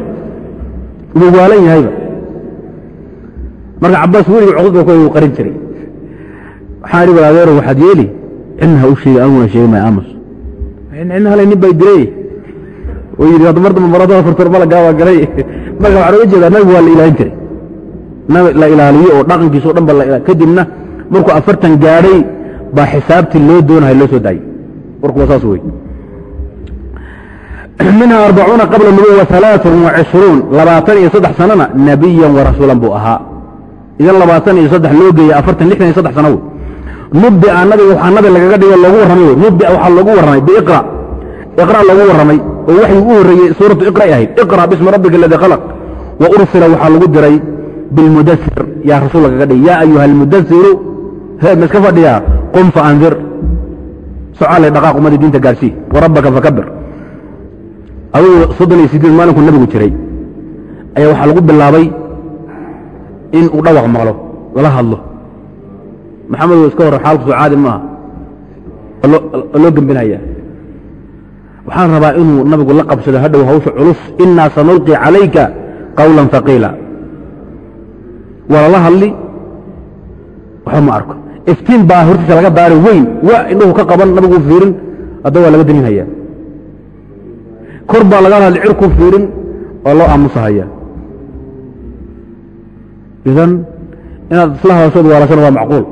Wuu waalan yahayba. Marka cabaas weligii ba ku qarin jiray. Waxaan idhi adeero waxaad yeeli? Cidna ha u sheegi aniguna sheegi maya aamus. Halay nin bay dilay. Oo yidhi hadda mar damba marada furtur malagaa waa galay. Marka waxaan oga jeedaa nabigu waa la ilaalin jiray. Nabi la ilaaliyo oo dhaqankiisa o dhan ba la kadibna markuu afartan gaadhay baa xisaabtii loo doonahay loo soo daayey warku waa saas wey minha arbacuuna qabla nubuwa alaaثan وacishruun labaatan iyo saddex sanana nabiyan warasuulan buu ahaa idan labaatan iyo saddex loo geeyey afartan lixdan iyo saddex sana wey nubia nabiga waxaa nabi lagaga dhigo loogu warramay wey nubia waxaa loogu warramay biiqra iqra loogu warramay oo waxii u horreeyey suuratu iqra'i ahayd iqra bismi rabbika aladii khalaq wa ursila waxaa lagu diray bilmudasir yaa rasuul lagaga dhigay yaa ayuha almudasiru he ma iska fadhiyaa qum faandir socaale dhaqaaq ummadii diinta gaarsii warabbaka fakabir adugu soddon iyo sideed maalinkuu nabigu jiray ayaa waxaa lagu bilaabay in uu dhawaq maqlo lala hadlo. Maxamed iska hor xaalku soo caadi maaha oo loo gembinaya waxaan rabaa inuu nabigu la qabsado hadhow hawsha culus inaa sanulqi calayka qawla haqiila waa lala hadli waxba ma arko. Iftiin baa hortiisa laga daari weyn. Waa indhuhu ka qaban nabigu fiirin hadda waa laga daninhaya kor baa laga hadli cirku fiirin waa loo aamusahaya. Idan inaad isla hadashood waalashana waa macquul.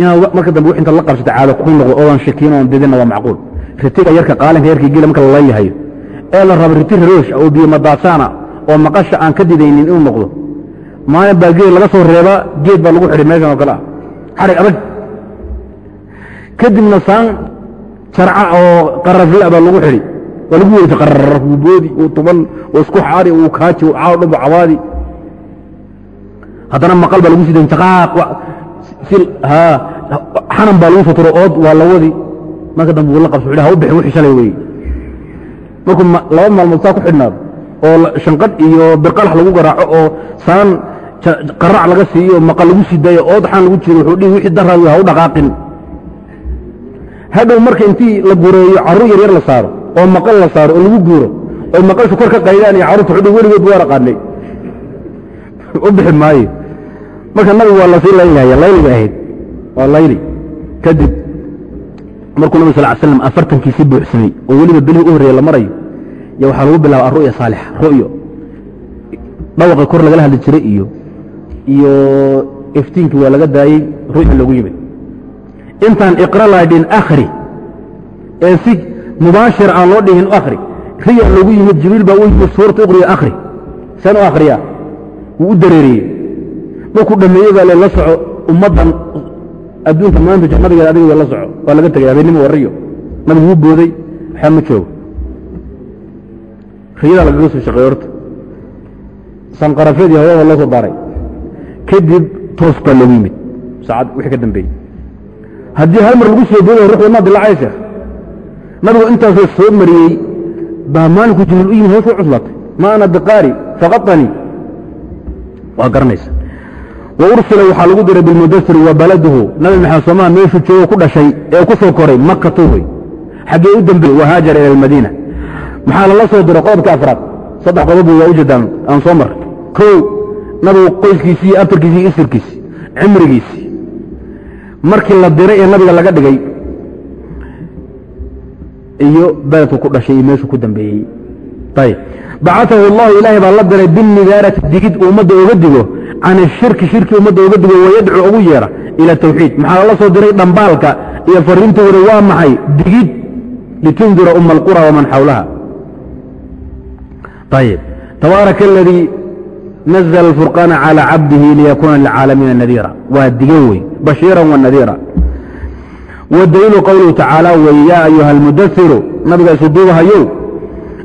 Inaad marka dambe wix inta la qabsata caado ku noqdo oodan shakiin oon didinna waa macquul. Ritiga yarka qaalinka yarka gela marka lala yahayo ee la rabo riti raroosh oo biyo madaasaana oo maqasha aan ka didaynin inuu noqdo. Maalin baa geed laga soo reebaa geed baa lagu xidhay meeshan oo kale ah. Xadhig adag kadibna saan jarca oo qarafla baa lagu xidhi lagu werisa qarar wuu boodi wuu tuban wuu isku xaari wuu kaaji wuu caaw cawaadi. Haddana maqal baa lagu sidan jaqaaq xanan baa lagu soturo ood waa la wadi. Marka dambe wuu la qabso ha u bixin wixii shalay weeye markuu laba maalmood saa ku xidhnaado oo shanqadh iyo birqalax lagu garaaco oo saan qarac laga siiyo maqal lagu sii daayo ood xaan lagu jiro wuxuu dhihi wixii daraad ha u dhaqaaqin. Hadhow marka intii la gureeyo carruur yar yar la saaro oo maqal la saaro oo lagu guuro oy maqalshu kor ka qaydaan iyo carruurta xudhi weligood waa raqaanay u bixi maayo. Marka nabigu waa la sii laylaya layli bay ahayd. Waa layli. Kadib markuu nabig sal l slam afartankiisii buuxsamay oo weliba bilihii u horreeye la marayo y waxaa lagu bilaaba aru'ya saalixa ru'yo. Dhawaqii kor lagala hadli jiray iyo iyo iftiinkii waa laga daayey ru'ya loogu yimid. Intaan iqra laadhin akhri ee si mubaashir aan loo dhihin akhri. Riya loogu yimid jibriil baa u yimid suurata iqriya akhri. U akhriyaa wuu u dareeriyey. Markuu dhameeyey baa lela soco ummaddan. Adduunka maanta jannadigeeda adiga la soco. Waa laga tegay habeennimo warriyo nabigu wuu booday. Waxaa ma joogo. Riyadaa lagaga soo shaqeey horta. Sanqarafeed iyo hawada loo soo daaray kadib toos baa loogu yimid. Saacad wixii ka dambeeyey. Haddii hal mar lagu soo booday ruux wadnaa dilaacay sheekh nabigu intaasoo soo mariyey baa maalinku jibriil u yimid hoos u cuslaatay. Ma ana biqaari faqaطanii waa garanaysa. Wa ursila waxaa lagu diray bilmudasir wa baladuhu. Nabi maxamed soomaa meeshuu joogo ku dhashay ee ku soo koray makatu wey xaggee u dambeeyey wahaajara ila almadiina. Maxaa lala soo diray? Qodobka afraad. Saddex qodob waa ujeedaan aan soo mar. Kow nabigu qoyskiisii iyo abtarkiisii iyo cimrigiisii. Markii la diray ee nabiga laga dhigay iyo beledku ku dhashay iyo meeshuu ku dambeeyey. Ayb bacatahu allahu ilaahay baa la diray binnidaarati digid ummadda oga digo can ashirki shirki ummadda oga digo wayadcu ugu yeera ila tawxiid. Maxaa lala soo diray? Dhambaalka iyo fariintooda waa maxay? Digid litundira uma alqura waman xawlaha ayib tabaaraka aladii nazla alfurqaana calى cabdihi liyakuuna lilcaalamiina nadiira. Waa digo wey bashiira wanadiira wadaliilu qowluhu tacaala wey yaa ayuha almudasiru nabiga isu duubahayow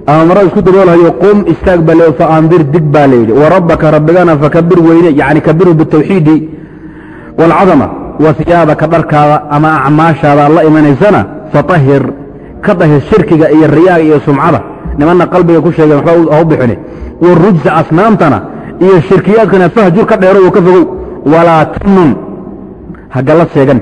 ama marada isku daboolhayo qum istaag baa le faandir dig baa layidhi warabbaka rabbigana fakabir weyne yani kabirhu bitawxiidi wاlcadama wa hiyaabaka dharkaada ama acmaashaada la imanaysana faطahir ka dahir shirkiga iyo riyaaga iyo sumcada nimanna qalbiga ku sheegeen waxba hau bixine warujsa asnaamtana iyo shirkiyaadkana fahjur ka dheero oo ka fogow walaa tamnun hagala sheegan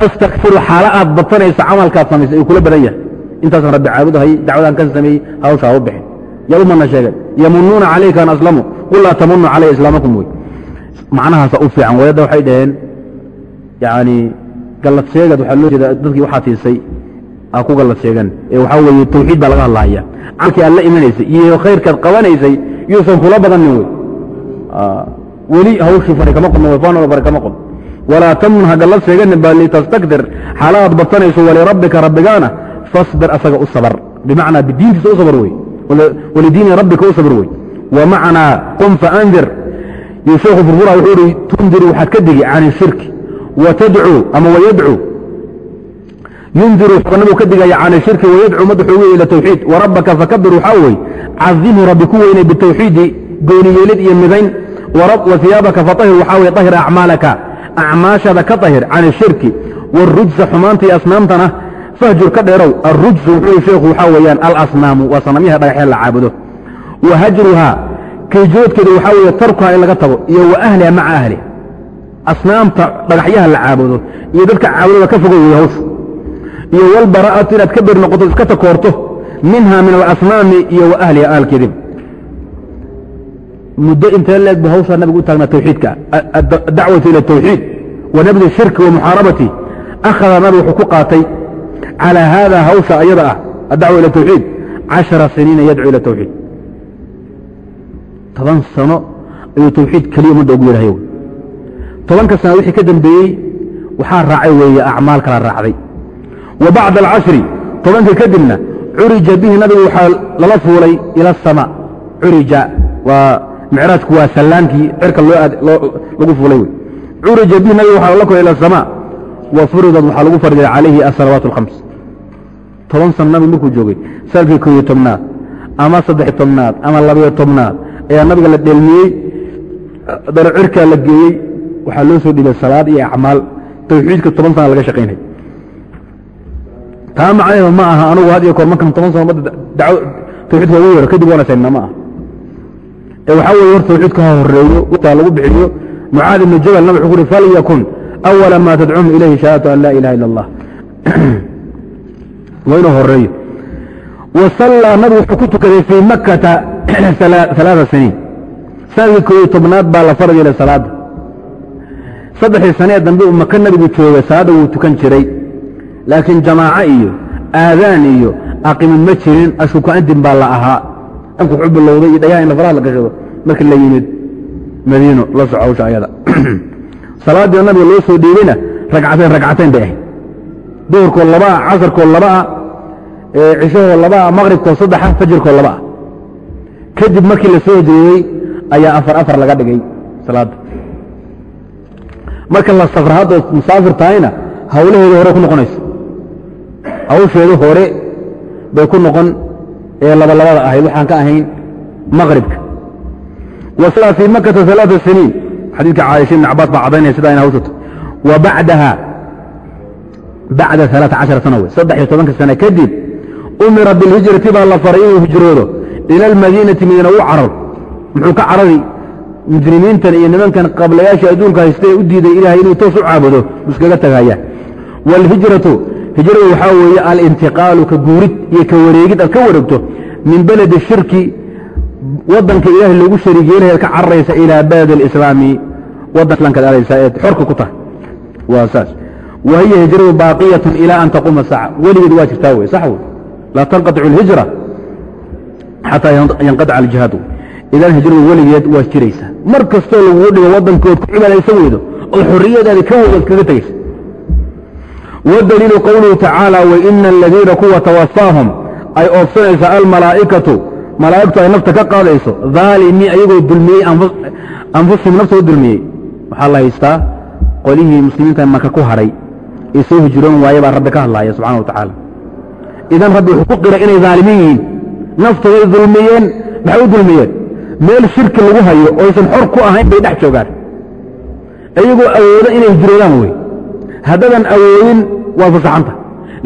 tastakfiru xaalo aad badsanaysa camalkaad samaysay uu kula badan yahay. Intaasaan rabbi caabudahay dacwadaan ka sameeyey hawsha ha u bixin. Yadu mana sheegeen yamunuuna calayka an aslamu qul laa tamunu calaya islaamakum wey. Macnahaasa u fiican wayadda waxay dhaheen yani gallad sheegad waxaa loo jeeda dadkii waxaa tiisay ha ku gallad sheegan. Ee waxaa weeye tawxiid baa laga hadlahaya camalkii aad la imanaysay iyo khayrkaad qabanaysay yuusan kula badanin wey. Weli hawshii fari kama qodno wayfaanooda fari kama qodno walaa tamnun ha gallad sheeganin baa litastakdir xaalaad badsanayso walirabbika rabbigaana fasbir asaga u sabr bimacnaa bidiintiisa u sabr wey walidiini rabbika u sabr wey wamacnaa qum faandir sheekhu furfura wuxuu ihi tundiru waxaad ka digi can ishirki watadcuu ama wayadcuu yundiru nabigu ka digaya can ishirki wayadcuu madaxuu ila tawxiid warabbaka fakabir waxaa wey cadimhu rabbi ku weynay bitawxiidi gooniyeelid iyo midayn wahiyaabaka faahir waxaa wey ahir acmaalaka acmaashaada ka ahir can ishirki wاrujsa xumaanta iyo asnaamtana fahjur ka dheerow arujsu wuxuu sheekhu waxaa weeyaan alasnaamu waa sanamyaha dhagaxya la caabudo. Wa hajruhaa kayjoodkeeda waxaa weeye tarkuha in laga tago iyo wa ahliha maca ahliha asnaamta dhagaxyaha la caabudo iyo dadka caabudada ka fogo wey hawshu. Iyo walbara'atu inaad ka beri noqoto iska takoorto minha min alasnaami iyo wa ahliha ahalkeedib muddo intee leeg bu hawshaa nabigu u taagnaa tawxiidka adacwatu ila tawxiid wa nabdi shirki wa muxaarabati akhada nabigu wuxuu ku qaatay calى hada hawsha ayada ah adacwa ila tawxiid cashara siniina yadcu ila tawxiid. Toban sano ayuu tawxiid keliya ummadda ugu yeedhahay tobanka sano wixii ka dambeeyey waxaa raacay weeye acmaal kala raacday. Wa bacda alcashri tobankii kadibna curija bihi nabigu waxaa lala fuulay ila aلsama curija waa micraajku waa sallaankii cirka lagu fuulay wey. Curija bihi nabigu waxaa lala kulay ila aلsama wa furidad waxaa lagu fariday calayhi asalawaat اlkhams toban sano nabigu markuu joogay salkii ko iyo tobnaad ama saddex tobnaad ama labayo tobnaad ayaa nabiga la dheelmiyey daro cirkaa la geeyey waxaa loo soo dhibay salaad iyo acmaal. Tawxiidka toban sana laga shaqaynay taa macnaheedu ma aha anugu had iyo koor markan toban badda dawo tawxiidka ugu yeero kadib waana saynaa ma aha waxaa weye hor tawxiidka ha horeeyo wtaa lagu bixiyo mucaad ibnu jabal nab ku uri falyakun awala maa tadcuuhum ilayhi shahaadatu an laa ilaha illa allah waa inuu horeeyo wasallaa nabigu wuxuu ku tukaday fii makkata alaaa siniin sannadkii koobiyo tobnaad baa la fargeelay salaadda saddexdii sanee dambe uu maka nabigu joogay salaadda wuu tukan jiray. Laakiin jamaaco iyo aadaan iyo aqimi ma jirin ashubka antin baa la ahaa anku bilowday iyo dhagaha in la faraha la gashado markii la yimid madiino la soco hawsha ayada. Salaaddii nabiga loo soo dhiibayna ragcatayn ragcatayn bay ahayd. Duhurkoo labaa casarkoo labaa cishahoo labaa maqribkoo saddexa fajirkoo labaa kadib markii la soo hijreeyey ayaa afar afar laga dhigay salaadda marka la safra haddaod musaafir tahayna hawlaheeda hore ku noqonaysa hawsheedu hore bay ku noqon ee labalabada ahayd waxaan ka ahayn maqribka wasala fii makata aaa siniin xadiidka caaisha ibn cabaas baa cadaynaya sidaa ina hawsato wa bacdaha bacda aaaa sana wey saddex iyo tobanka sana kadib umira bilhijrati baa la faray inuu hijroodo ila almadiinati madiina u cararo muxuu ka carari mujrimiintan iyo nimankan qablayaasha adduunka haysta u diiday ilaahay inuu toos u caabudo iskaga tagaaya wاlhijratu hijradu waxaa weeye alintiqaalu ka guurid iyo ka wareegid aad ka wareegto min beledi shirki wadanka ilaahay lagu shariigeynaya ka cararaysa ilaa baled alislaami wadankaeed xorka ku tahay. Waa saas. Wa hiya hijradu baaqiyatun ilaa an taquuma saaca weligeed waa jirtaa wey sax wey laa tanqaicu alhijra xataa yanqataca aljihaad idan hijradu weligeed waa jiraysa mar kastoo lagugu dhigo waddankood ku cibaadaysan weydo oo xorriyadaadi ka wadaad kaga tegaysa wadaliilu qowluhu tacaala waina aladiina kuwa tawafaahum ay oofsanaysa almalaa'ikatu malaa'igtu ay nafta ka qaadayso daalimii ayagoo dulmiyey anfusihim naftooda dulmiyey. Waxaa la haystaa qolihii muslimiinta maka ku hadhay ee hijroon waaye baa rabbi ka hadlaaya subxana wa tacaala. Idan rabbi wuxuu ku qiray inay daalimiin yihiin naftooday dulmiyeen maxay u dulmiyeen. Meel shirki lagu hayo oo aysan xor ku ahayn bay dhex joogaan. Iyagoo awoodo inay hijroodaan wey haddaadan awoodin waa fasaxanta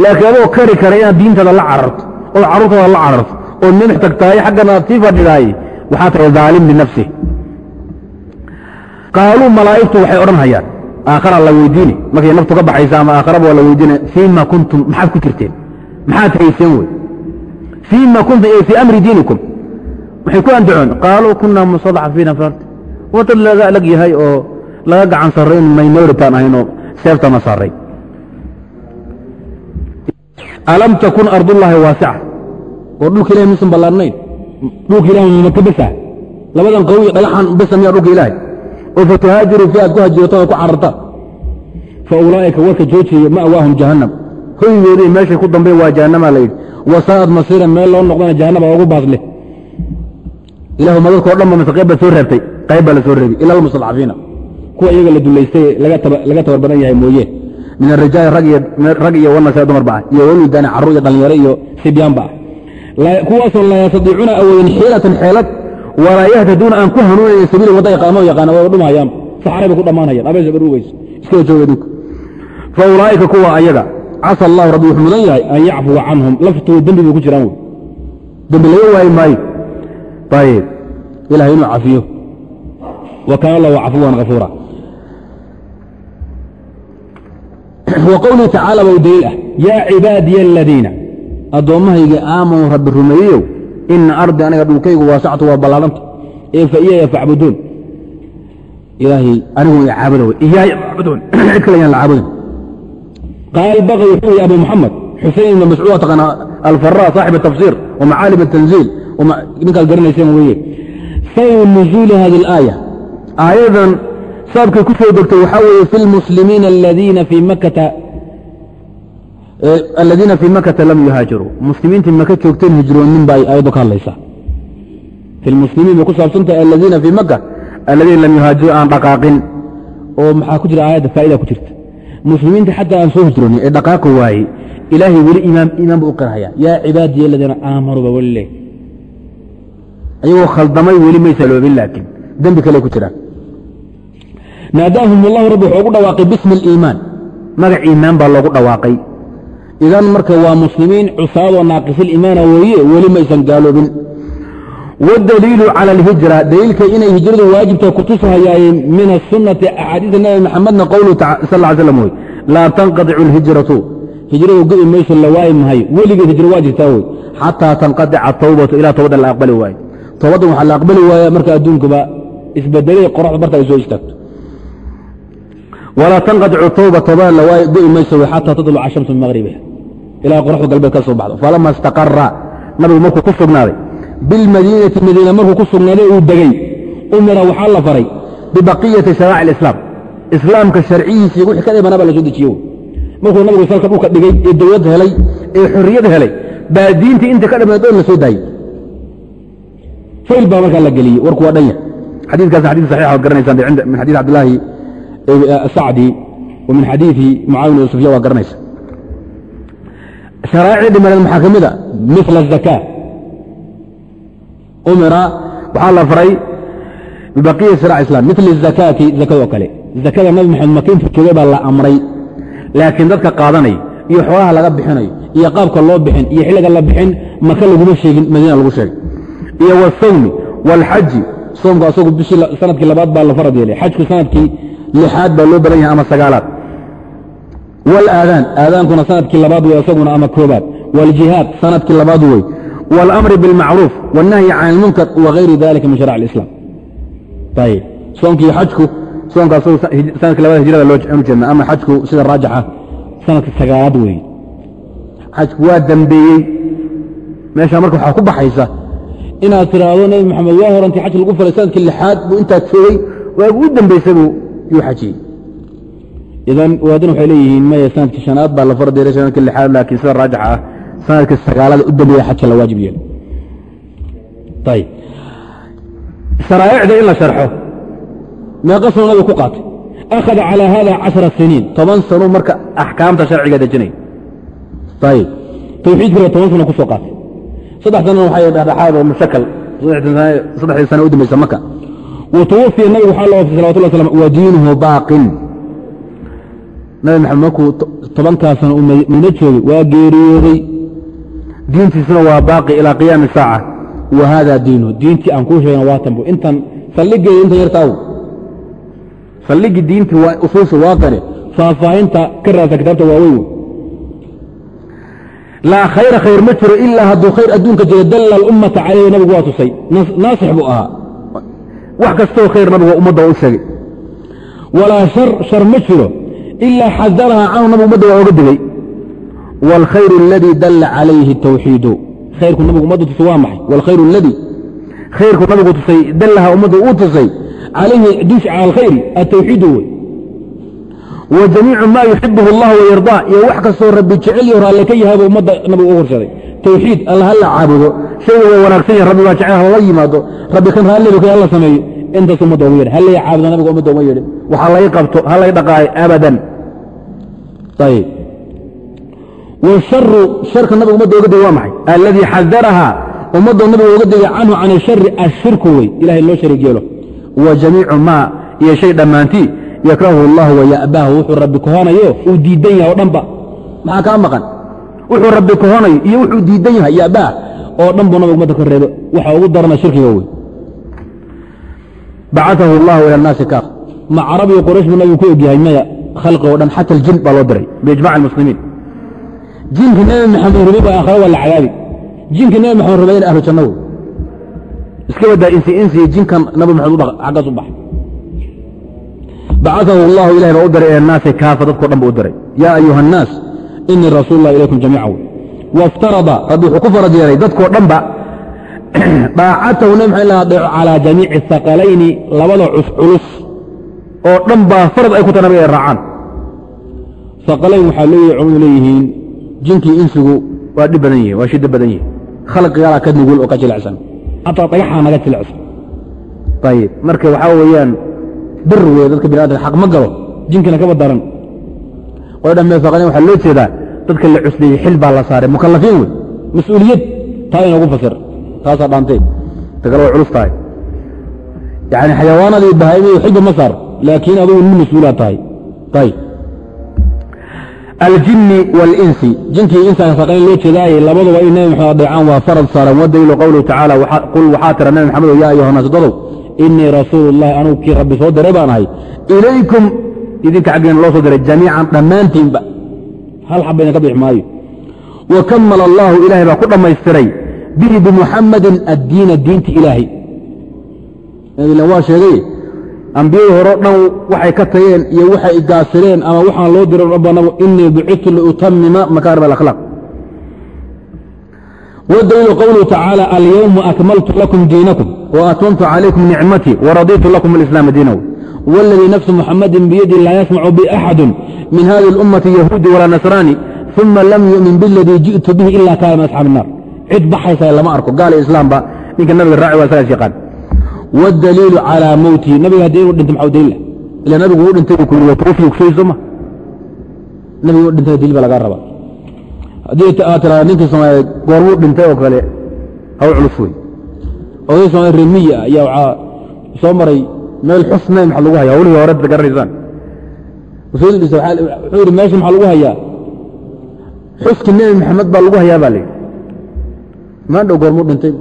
laakiin adoo kari kara inaad diintaada la cararto ood carruurtaada la cararto ood madax tagtahay xaggana aad sii fadhidaay waxaa tahay daalim binafsih qaaluu malaa'igtu waxay odhan hayaan aakhara la weydiini markay naftu ka baxaysa ama aakharaba waa la weydiina fiima kuntum maxaad ku jirteen? Maxaad hayseen wey. Fiima kuntum ee fii amri diinikum. Waxay ku andacoon qaaluu kunaa mustadcafiina fi ardi waa dad laga alag yahay oo laga gacan sarrayn minority-aan ahayn oo seeftana saaray. Alam takun ardullaahi waasica oo dhulka ilahay misan ballaarnayn? Dhulka ilahay maka besa labadan qawiy dhagaxan besa miyaa dhulka ilaahay? Oo fatuhaajiruu fi aad ku hajirata oo ku carartaan? Fa ulaa'ika warka joojiya ma'waahum jahannam. Hoygoodii meeshay ku dambeen waa jahannama la yidhi. Wasaa'ad masiiran meel loo noqdana jahannama ugu baas leh. Ilahu madadkao dhan ba mise qayb baad soo reebtay. Qayb baa la soo reebi ila almustadcafiina kuwa iyaga la dulaystay laga tabar yahay mooye. Min arijaali rag iyo wanasa dumarba ah iyo walwidani carruur iyo dhallinyaro iyo sibyaanba ah. Kuwaasoo laa yastadiicuuna awoodin xiilatan xeelad walaa yahtaduuna aan ku hanuunayn sabiila wadda yaqaano yaqaana waa dhumahayaan saxaray ku dhammaanayaan abeesa baruugayso iskala jooga dinku fa ulaa'ika kuwa ayaga casa allahu rabbi wuxuu mudan yahay an yacfuwa canhum laftooda dembi bay ku jiraan wey. Dembi laga waayi maayo. Ayib ilahay inuu cafiyo. Wa kaana allahu cafuwan hafuura wa qowlihi tacaala bau daliil ah yaa cibaadiya aladiina addoommahayga aamanuu rabbi rumeeyeyow ina ardi aniga dhulkaygu waasactu waa ballaadhanta ee fa iyaya facbuduun ilaahay anigu caabuda wey iyaaya facbuduun cid kale yaan la caabudin. Qaal baqi wuxuu yihi abu muxamed xusein ibn mascuud taqaana alfara saaxib atafsiir wa macaalim atanziil ninkaad garanayseen weeye. Sababu nuzuuli hadi alaaya. Aayadan sababkay ku soo degtay waxaa weeye fi lmuslimiina aladiina fii makata aladiina fii makata lam yuhaajiruu muslimiintii maka joogteen hijroonin ba ay aayaddu ka hadlaysaa fi lmuslimiin bay ku saabsantahay aladiina fii maka aladiina lam yuhaajiruu aan dhaqaaqin. Oo maxaa ku jira aayadda? Faa'ida ku jirta. Muslimiinta xataa aan soo hijroonin ee dhaqaaqi waayey ilaahay weli imaam imaan buu u qirhayaa yaa cibaadiya aladiina aamanuuba weli leh. Ayagoo khaldamay weli may saloobin laakiin dembi kale ku jiraan naadaahum allahu rabbi wuxuu ugu dhawaaqay bismi aliimaan. Magac iimaan baa loogu dhawaaqay. Idan marka waa muslimiin cusaadoo naaqisiliimaana weeye weli maysan gaaloobin. Waddaliilu cala alhijra daliilka inay hijradu waajibta kutusahayaaye min asunati axaadiisa nabi maxamedna qowluhu sal ly slam laa tanqadicu alhijratu. Hijradu go'i mayso la waayi mahayo weligeed hijro waa jirtaa wey xataa tanqadica tawbatu ilaa towbadda la aqbali waayo. Towbaddan waxaa la aqbali waaya marka adduunkuba isbedelay qoraxda barta ay soo istaagto walaa tanqadicu tawba towbada la waayo go'i mayso wey xataa tadluca shamsu min maqribiha ilaa qoraxdu galbeed ka soo baxdo falama istaqara nabigu markuu ku sugnaaday bilmadiinati madiina markuu ku sugnaaday uu degey umira waxaa la faray bibaqiyati sharaaci alislaam islaamka sharcihiisii wixii ka dhimanaa baa dejiye markuu nabigu salka dhulka dhigay ee dowlad helay ee xorriyad helay baa diintii inta ka dhimayd dhan la soo fayl baa markaa la geliyey warku waa dhanya xadiikaas xadii saxixa waad garanaysaan min xadiis cabdillaahi sacdi wa min xadiidi mucaawin sufya waa garanaysa sharaa'icii dhimaneed maxaa ka mid a mila azakaa umira waxaa la faray bibaqiya sharac islam mila azakaati zakadoo kale zakada nabi maxamed makiinta joogay baa la amray laakiin dadka qaadanay iyo xoolaha laga bixinayo iyo qaabka loo bixin iyo xilliga la bixin maka laguma sheegin madiina lagu sheegay iyo wsawmi wاlxaji soomku asagu bishii sannadkii labaad baa la farad yeelay xajku sannadkii lixaad baa loo badan yahay ama sagaalaad wاlaadaan aadaankuna sanadkii labaad wey isaguna ama koobaad wاljihaad sanadkii labaad wey wاlamri biاlmacruuf wالnahyi can اlmunkar wagayri dalika min sharac اlislam ayb soomkii xajku soomka asagu sanadkii labaad hijrada loo jeedna ama xajku sida raajixa sanadkii sagaalaad weeye xajku waa dambeeyey meesha marka waxaa ku baxaysa inaad tiraahdo nebi maxamed waa horantii xaj lagu falay sanadkii lixaad buu intaa joogay waagu u dambaysay buu yuu xajiyey. Idan waadin waxay leeyihiin maya sannadkii shanaad baa la fardeeray sannadkii lixaad laakiin sida raajixa ah sannadkii sagaalada u dambeeya xajka la waajib yeelo. Ayib sharaa'icda in la sharxo meeqa sano nabiga ku qaatay. Akhada calaa hada cashara siniin toban sano marka axkaamta sharciga dejinay. Ayib tawxiidkana toban sano ku soo qaatay. Saddex sanana waxay dhexdhexaad oo mushakal saddexdii sana u dambaysa maka wa tuwafiya nabiga waxaa loo wafay salawatullah slam wa diinuhu baaqin nabi maxamed markuu tobankaa sano uu madiino joogay waa geeriyooday diintiisuna waa baaqi ilaa qiyaami saaca wa hada diinuhu diintii aan kuu sheegna waa tanbu intan saldhigeeda intan yartaaw saldhigii diintii waa usuusha waa qane faahfaahinta ka raadsa kitaabta waaweyn laa khayra khayr ma jiro ilaa hadduu khayr adduunka jiro dalla alummata calayhi nabigu waa tusay naasix buu ahaa wax kastoo khayr nabigu ummadda u sheegay. Walaa shar shar ma jiro ilaa xadaraha canhu nabigu ummadda waa oga digay wاlkhayru aladii dalla calayhi tawxiidu. Khayrku nabigu ummadda tusay waa maxay? Wاlkhayru aladii khayrku nabigu tusay dallaha ummadda uu tusay calayhi dush cala alkhayri atawxiidu wey. Wa jamiicu maa yuxibuhu allah wayardaa iyo wax kastoo rabbi jecel iyo raalle ka yahay buu ummadda nabigu u horshaday tawxiid alla caabudo shayga waa wanaagsan yahay rabbi baa jecel hala yimaado. Rabbi kan raallibu ka alla sameeyo intaas ummadda ugu yedhi hallay caabudo nabiga ummadda uma yeedhin waxa lay qabto halay dhaqaayo abadan. Ayib. Washaru sharka nabiga ummadda oga digay waa maxay? Alladii xadaraha ummadda nabiga oga digay canhu can ishari ashirku wey. Ilahay loo shariig yeelo wa jamiicu maa. Iyo shay dhammaantii. Yakrahu allah waya'baahu wuxuu rabbi kohanayo uu diidan yahay oo dhanba. Maxaa kaa maqan? Wuxuu rabbi kohonayo iyo wuxuu diidan yahay ya'baah oo dhan buu nabiga ummadda ka reebo. Waxa ugu darana shirkiga wey bacaahu allahu ila annaasi kaaf. Ma carabiga qoraysh buu nabigu ku ogyahay maya khalqi oo dhan xata aljin baa loo diray biijmac almuslimiin. Jinka nebi maxamed rumay baa aakhare waa la cadaabi jinka nebi maxamed rumay in ahlu janno wey iska wadaa insi insi jinkan nabi maxamed xaggaas u baxay bacaahu allahu ilahay baa u diray ila annaasi kaafa dadkao dhan buu u diray yaa ayuha annaas inii rasuul ilaykum jamiica wey waftarada rabbi wuxuu ku farad yeelay dadkoo dhanba daacatahu nebi maxamed la adeeco calaa jamiici haqalayni labada culus oo dhan baa farad ay ku tahay nabiga ay raacaan haqalayn waxaa leeyahay culamadu leeyihiin jinkii insigu waa dhib badan yihi waa shiddo badan yihi khalqigaalaa ka nugul oo ka jilicsan hataa dagaxaa naga jilicsan ayib marka waxaa weeyaan bir wey dadka bini adamka xaq ma galo jinkina kaba daran way dhammee haqalayn waxaa loo jeedaa dadka la cusleeyey xil baa la saaray. Mukallafiin wey. Mas'uuliyad. Taa inoogu fasir. Taasaa dhaantee takale way culus tahay. Yani xayawaanadii bahaimadu xilba ma saar. Laakiin adugu nin mas'uulaa tahay. Ayb aljini wاlinsi jinkii insaanka saqayn loo jeedaaye labaduba in nebi maxamed adeecaan waa farad saaran wadaliilu qowluhu tacaala qul waxaa tira nebi maxamedo yaa ayuha naas dadow inii rasuulu اllahi anugu kii rabbi soo diray baan ahay. Ilaykum idinka xaggeena loo soo diray jamiican dhammaantiinba hal xaba idinka bix maayo. Wa kamala allahu ilahay baa ku dhammaystiray bihi bimuxamadin addiina diinta ilaahay. Ilan waa sheegay ambiyadii horeo dhan waxay ka tageen iyo waxay gaasireen ama waxaan loo diray rabbanaba inii bucitu liutamima makaarim alakhlaaq. Wadaliilu qowluhu tacaala alyowma akmaltu lakum diinakum wa atmamtu calaykum nicmatii waraditu lakum alislaama diinahu waladii nafsu muxamadin biyadi laa yasmacu bi axadu min hadi اlummati yahuudi walaa nasraani uma lam yu'min biladii ji'tu bihi ila kaana min asxaabi الnar cid baxaysa lama arko gaal islaamba ninka nabiga raaci waa isagas yaqaan wاdaliilu calىa mowtihi nabiga haddii inuu dhintay maxau daliila ila nabigu uu dhintay buu ku yiri watawafii kusooyi sooma nabigu u dhintay daliil baa lagaa rabaa haddii aad tiraada ninkii soomaaliyeed goormuu dhintay oo kale haw culus wey oday soomaaliya remiya ayaa waxaa soo maray meel xus nabi maxaa lagu haya hawlihii hore garanaysaan wuxuu yidhi meesha maxaa lagu hayaa? Xuski nebi maxamed baa lagu hayaa baa la yidhi. Maan dhow goormuu dhintay?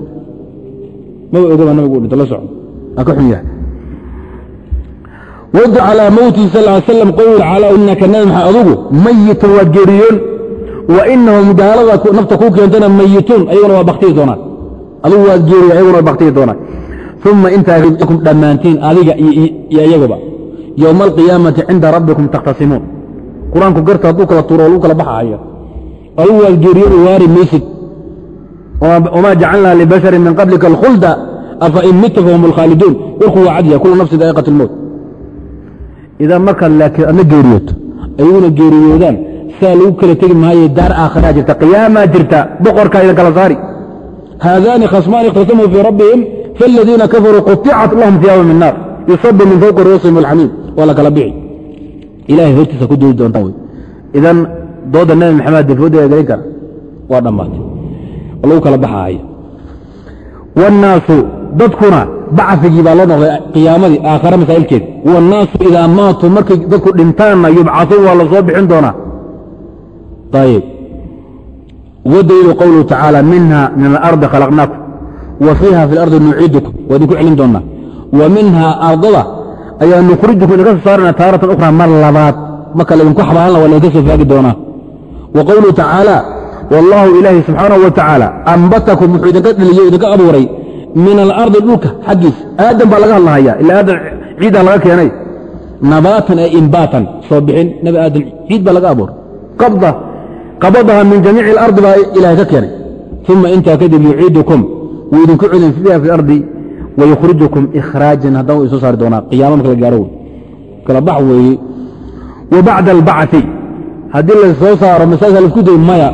Maba ogaba nabigu u dhintay la soco waa ka xun yahay. Wad calىa mowtihi sal ly slam qowlu tacaala inaka nabi maxamed adugu mayitun waad geeriyoon wa inahum gaalada nafta kuu keentana mayituun ayaguna waa baktiyi doonaan. Adugu waad geeriyo ayaguna waa baktiyi doonaan uma intaa kum dhammaantiin adiga iyo iyaguba yowma alqiyaamati cinda rabbikum takhtasimuun qur'aanku garta hadduu kala tuuro oo lagu kala baxahaya adugu waad geeriyoon waari maysid wamaa jacalnaa libashari min qablika alkhulda afa in mita fahum alkhaaliduun warku waa cadya kulu nafsi daa'iqat lmowt idan markaad laakiin adna geeriyooto ayaguna geeriyoodaan saa lagu kala tegi maaye daar aakhiraa jirta qiyaamaa jirta boqorkaa idin kala saari haadaani khasmaani ikhtasamuu fii rabbihim faاladiina kafaruu quطicat lahum iyaabu min naar yusabu min fowqi ruusihim alxamiid waa la kala bixi ilahay hortiisa ku doodi doonta wey idan dooda nebi maxamed dafoodeeda gelin kara waa dhammaatay lagu kala baxaaya wاnnaasu dadkuna bacfigii baa loo noqday qiyaamadii aakhare masaa'ilkeeda wاnnaasu idaa maatuu markay dadku dhintaanna yubcauun waa la soo bixin doonaa ayib wadaliilu qowluhu tacaala minha min alardi khalaqnaakum wa fiiha fi اlardi nuciidukum waa idinku celin doonaa wa minhaa ardada ayaa nukhrijukum idinka soo saarana taaratan ukhra mar labaad. Marka laydinku xabaalna waa laydinka soo faagi doonaa wa qowluhu tacaala wallaahu ilaahi subxaanahu wa tacaala ambatakum wuxuu idinka dheliyo idinka abuuray min alardi dhulka xaggiis. Aadan baa laga hadlahaya ila aadan ciidaa laga keenay. Nabaatan ee imbaatan soo bixin nebi aadan ciid baa laga abuuray qabda qabadaha min jamiici alardi baa ilahay ka keenay. Uma intaa kadib yuciidukum wuu idinku celin fiiha fi ardi wayukhrijukum ikhraajan haddana wuu isoo saari doonaa qiyaama marka la gaaro. Kala bax weeye wa bacda albacثi haddii la saaro masaajka la isku day maya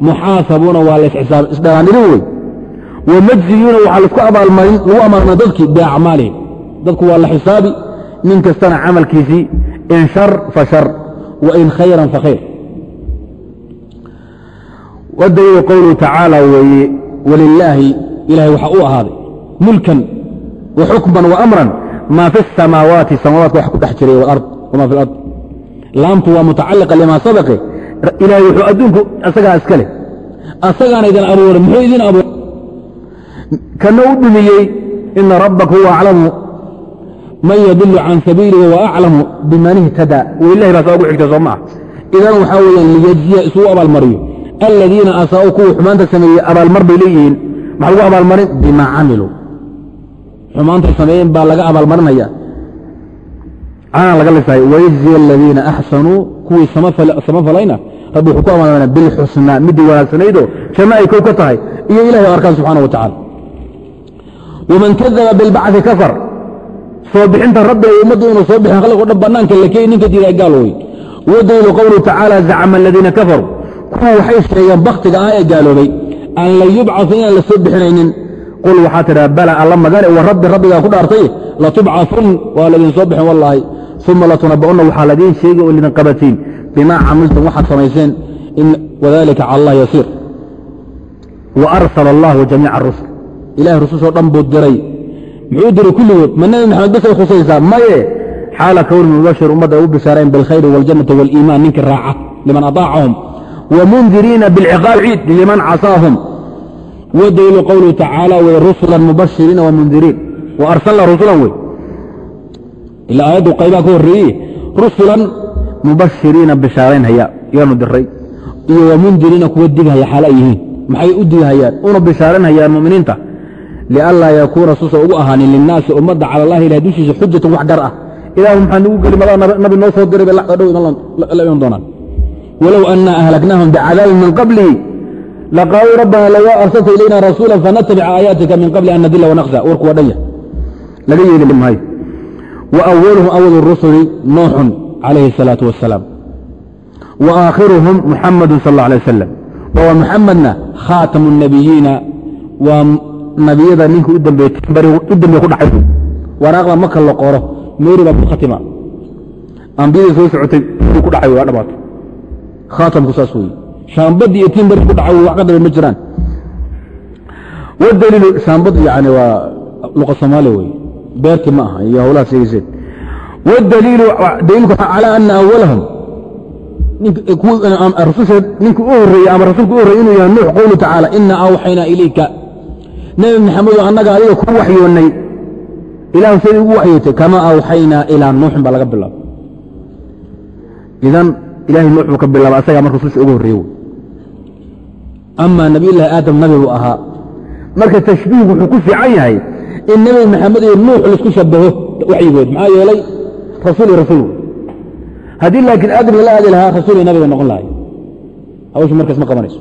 muxaasabuuna waa la isdhagaanilin wey wamajziyuuna waxaa lagu amaalmara dadkii biacmaalihim. Dadku waa la xisaabi nin kastana camalkiisii in shar fa shar wa in khayran fa khayr. Wadaliilu qowluhu tacaala weeye walilaahi ilahay waxa uu ahaaday mulkan wa xukman wa amran maa fi اsamaawaati samaawaadka wax ku dhex jiray wlard wamaa fi lard laamtu waa mutacalliqa limaa sabaqe ilahay wuxuu adduunku asagaa iska asagaana idin abuuray muxuu idin abuuray? Kana u dhumiyey ina rabbaka huwa aclamu man yadil can sabiilihi wa aclamu biman ihtada. Wailahi baa saa gu xigta soo maaha idan waxaa weyaan liyajziya isuu abaalmariyo. Aladiina asaa'u kuwa xumaanta sameeyey abaalmar bay leeyihiin maxaa lagu abaalmarin? Bimaa camiluu xumaantay sameeyeen baa laga abaalmarinaya. Caana laga lisahay wayajziya aladiina axsanuu kuwii samafalayna rabbi wuxuu ku amaalmana bilxusnaa midii wanaagsanaydoo janno ay kow ka tahay. Iyo ilahay o arkaan subxana wa tacala waman kadaba bilbacثi kafar. Soo bixinta rabbi ay ummaddu inuu soo bixin khalqo dhan bannaanka lakey ninka diidaa gaal wey wadaliilu qowluhu tacaala zacma aladiina kafaruu kuwa waxay sheegeen baktiga ah ee gaaloobay aan la yubcau inaan la soo bixinaynin. Qul waxaa tidhaa bala alla magane wa rabbi rabbigaa ku dhaartay latubcafun waa laydin soo bixin wallaahi. Uma latunaba'unna waxaa ladiin sheegi oo lidin qabatiin. Bimaa camiltum waxaad samayseen. Wadalika cala allah yasiir. Wa arsala allahu jamiica arusul ilahay rusushoo dhan buu diray. Muxuu diray kulligood? Ma nebi maxamed bisay khusaysaa maye xaala kowni mubashir ummadda u bishaareen bilkhayri waljannati waliimaan ninkii raaca liman aطaacahum wmundiriina bilciqaab ciid liman casaahum wadaliilu qowluhu tacaala wey rusulan mubashiriina wamundiriin wa arsalna rusulan wey ila aayaddu qaybaa ka horreeye rusulan mubashiriina bishaaraynhaya yaanu diray iyo wamundiriina kuwa digahaya xaalo ay yihiin maxay u digahayaan una bishaaraynhayaan muminiinta lianlaa yakuuna suusa ugu ahaanin linnaasi ummadda cala allahi ilahay dushiisa xujatan wax gar ah ilaahu maxaa nagu geli madaa nabi noo soo diray bay dhow la iman doonaan walow anna ahlaknaahum bicadaabin min qablihi laqaaluu rabbana lowa arsalta ilayna rasuula fanatabica aayaatika min qabli an nadila wanaqsa warku waa dhanya laga yeeli maayo wa awaluhum awalu rusuli nuuxun calayhi الsalaaةu wasalaam wa aakhiruhum muxamadu sal اlه alيه wasalam wa muxamedna khaatamu الnabiyiina waa nabiyada ninka u dambeeye u dambeeye ku dhacay waraaqda marka la qoro meeri baa ku khatima ambiyadii soo socotay ku dhacay waa dhamaato khaatamku saas weeye shaambadii iyo timbari ku dhacay wax ka ma jiraan wadaliilu shaambad yani waa luqa soomaaliya wey beerti ma aha iyo howlaha sheegayseen wاdaliilu daliilku calى ana awalahum rususha ninka u horeeyey ama rasuulka u horreyey inuu yahay nuux qowlu tacaala ina awxaynaa ilayka nebi maxamedo annaga adiga ku waxyoonnay ilahu siday ugu waxyootay kama awxaynaa ilaa nuuxin baa laga bilaaba idan ilahay nuux buu ka bilaaba asagaa marka rususha ugu horreeye ama nabiyullaahi aadam nabi buu ahaa. Marka tashbiihku wuxuu ku fiican yahay in nebi maxamed iyo nuux la isku shabaho waxyigood maxaa yeelay? Rasuul iyo rasuul. Haddii laakiin aadam lala aadi lahaa rasuul iyo nabiga noqon lahay hawshu markaas ma qabanayso.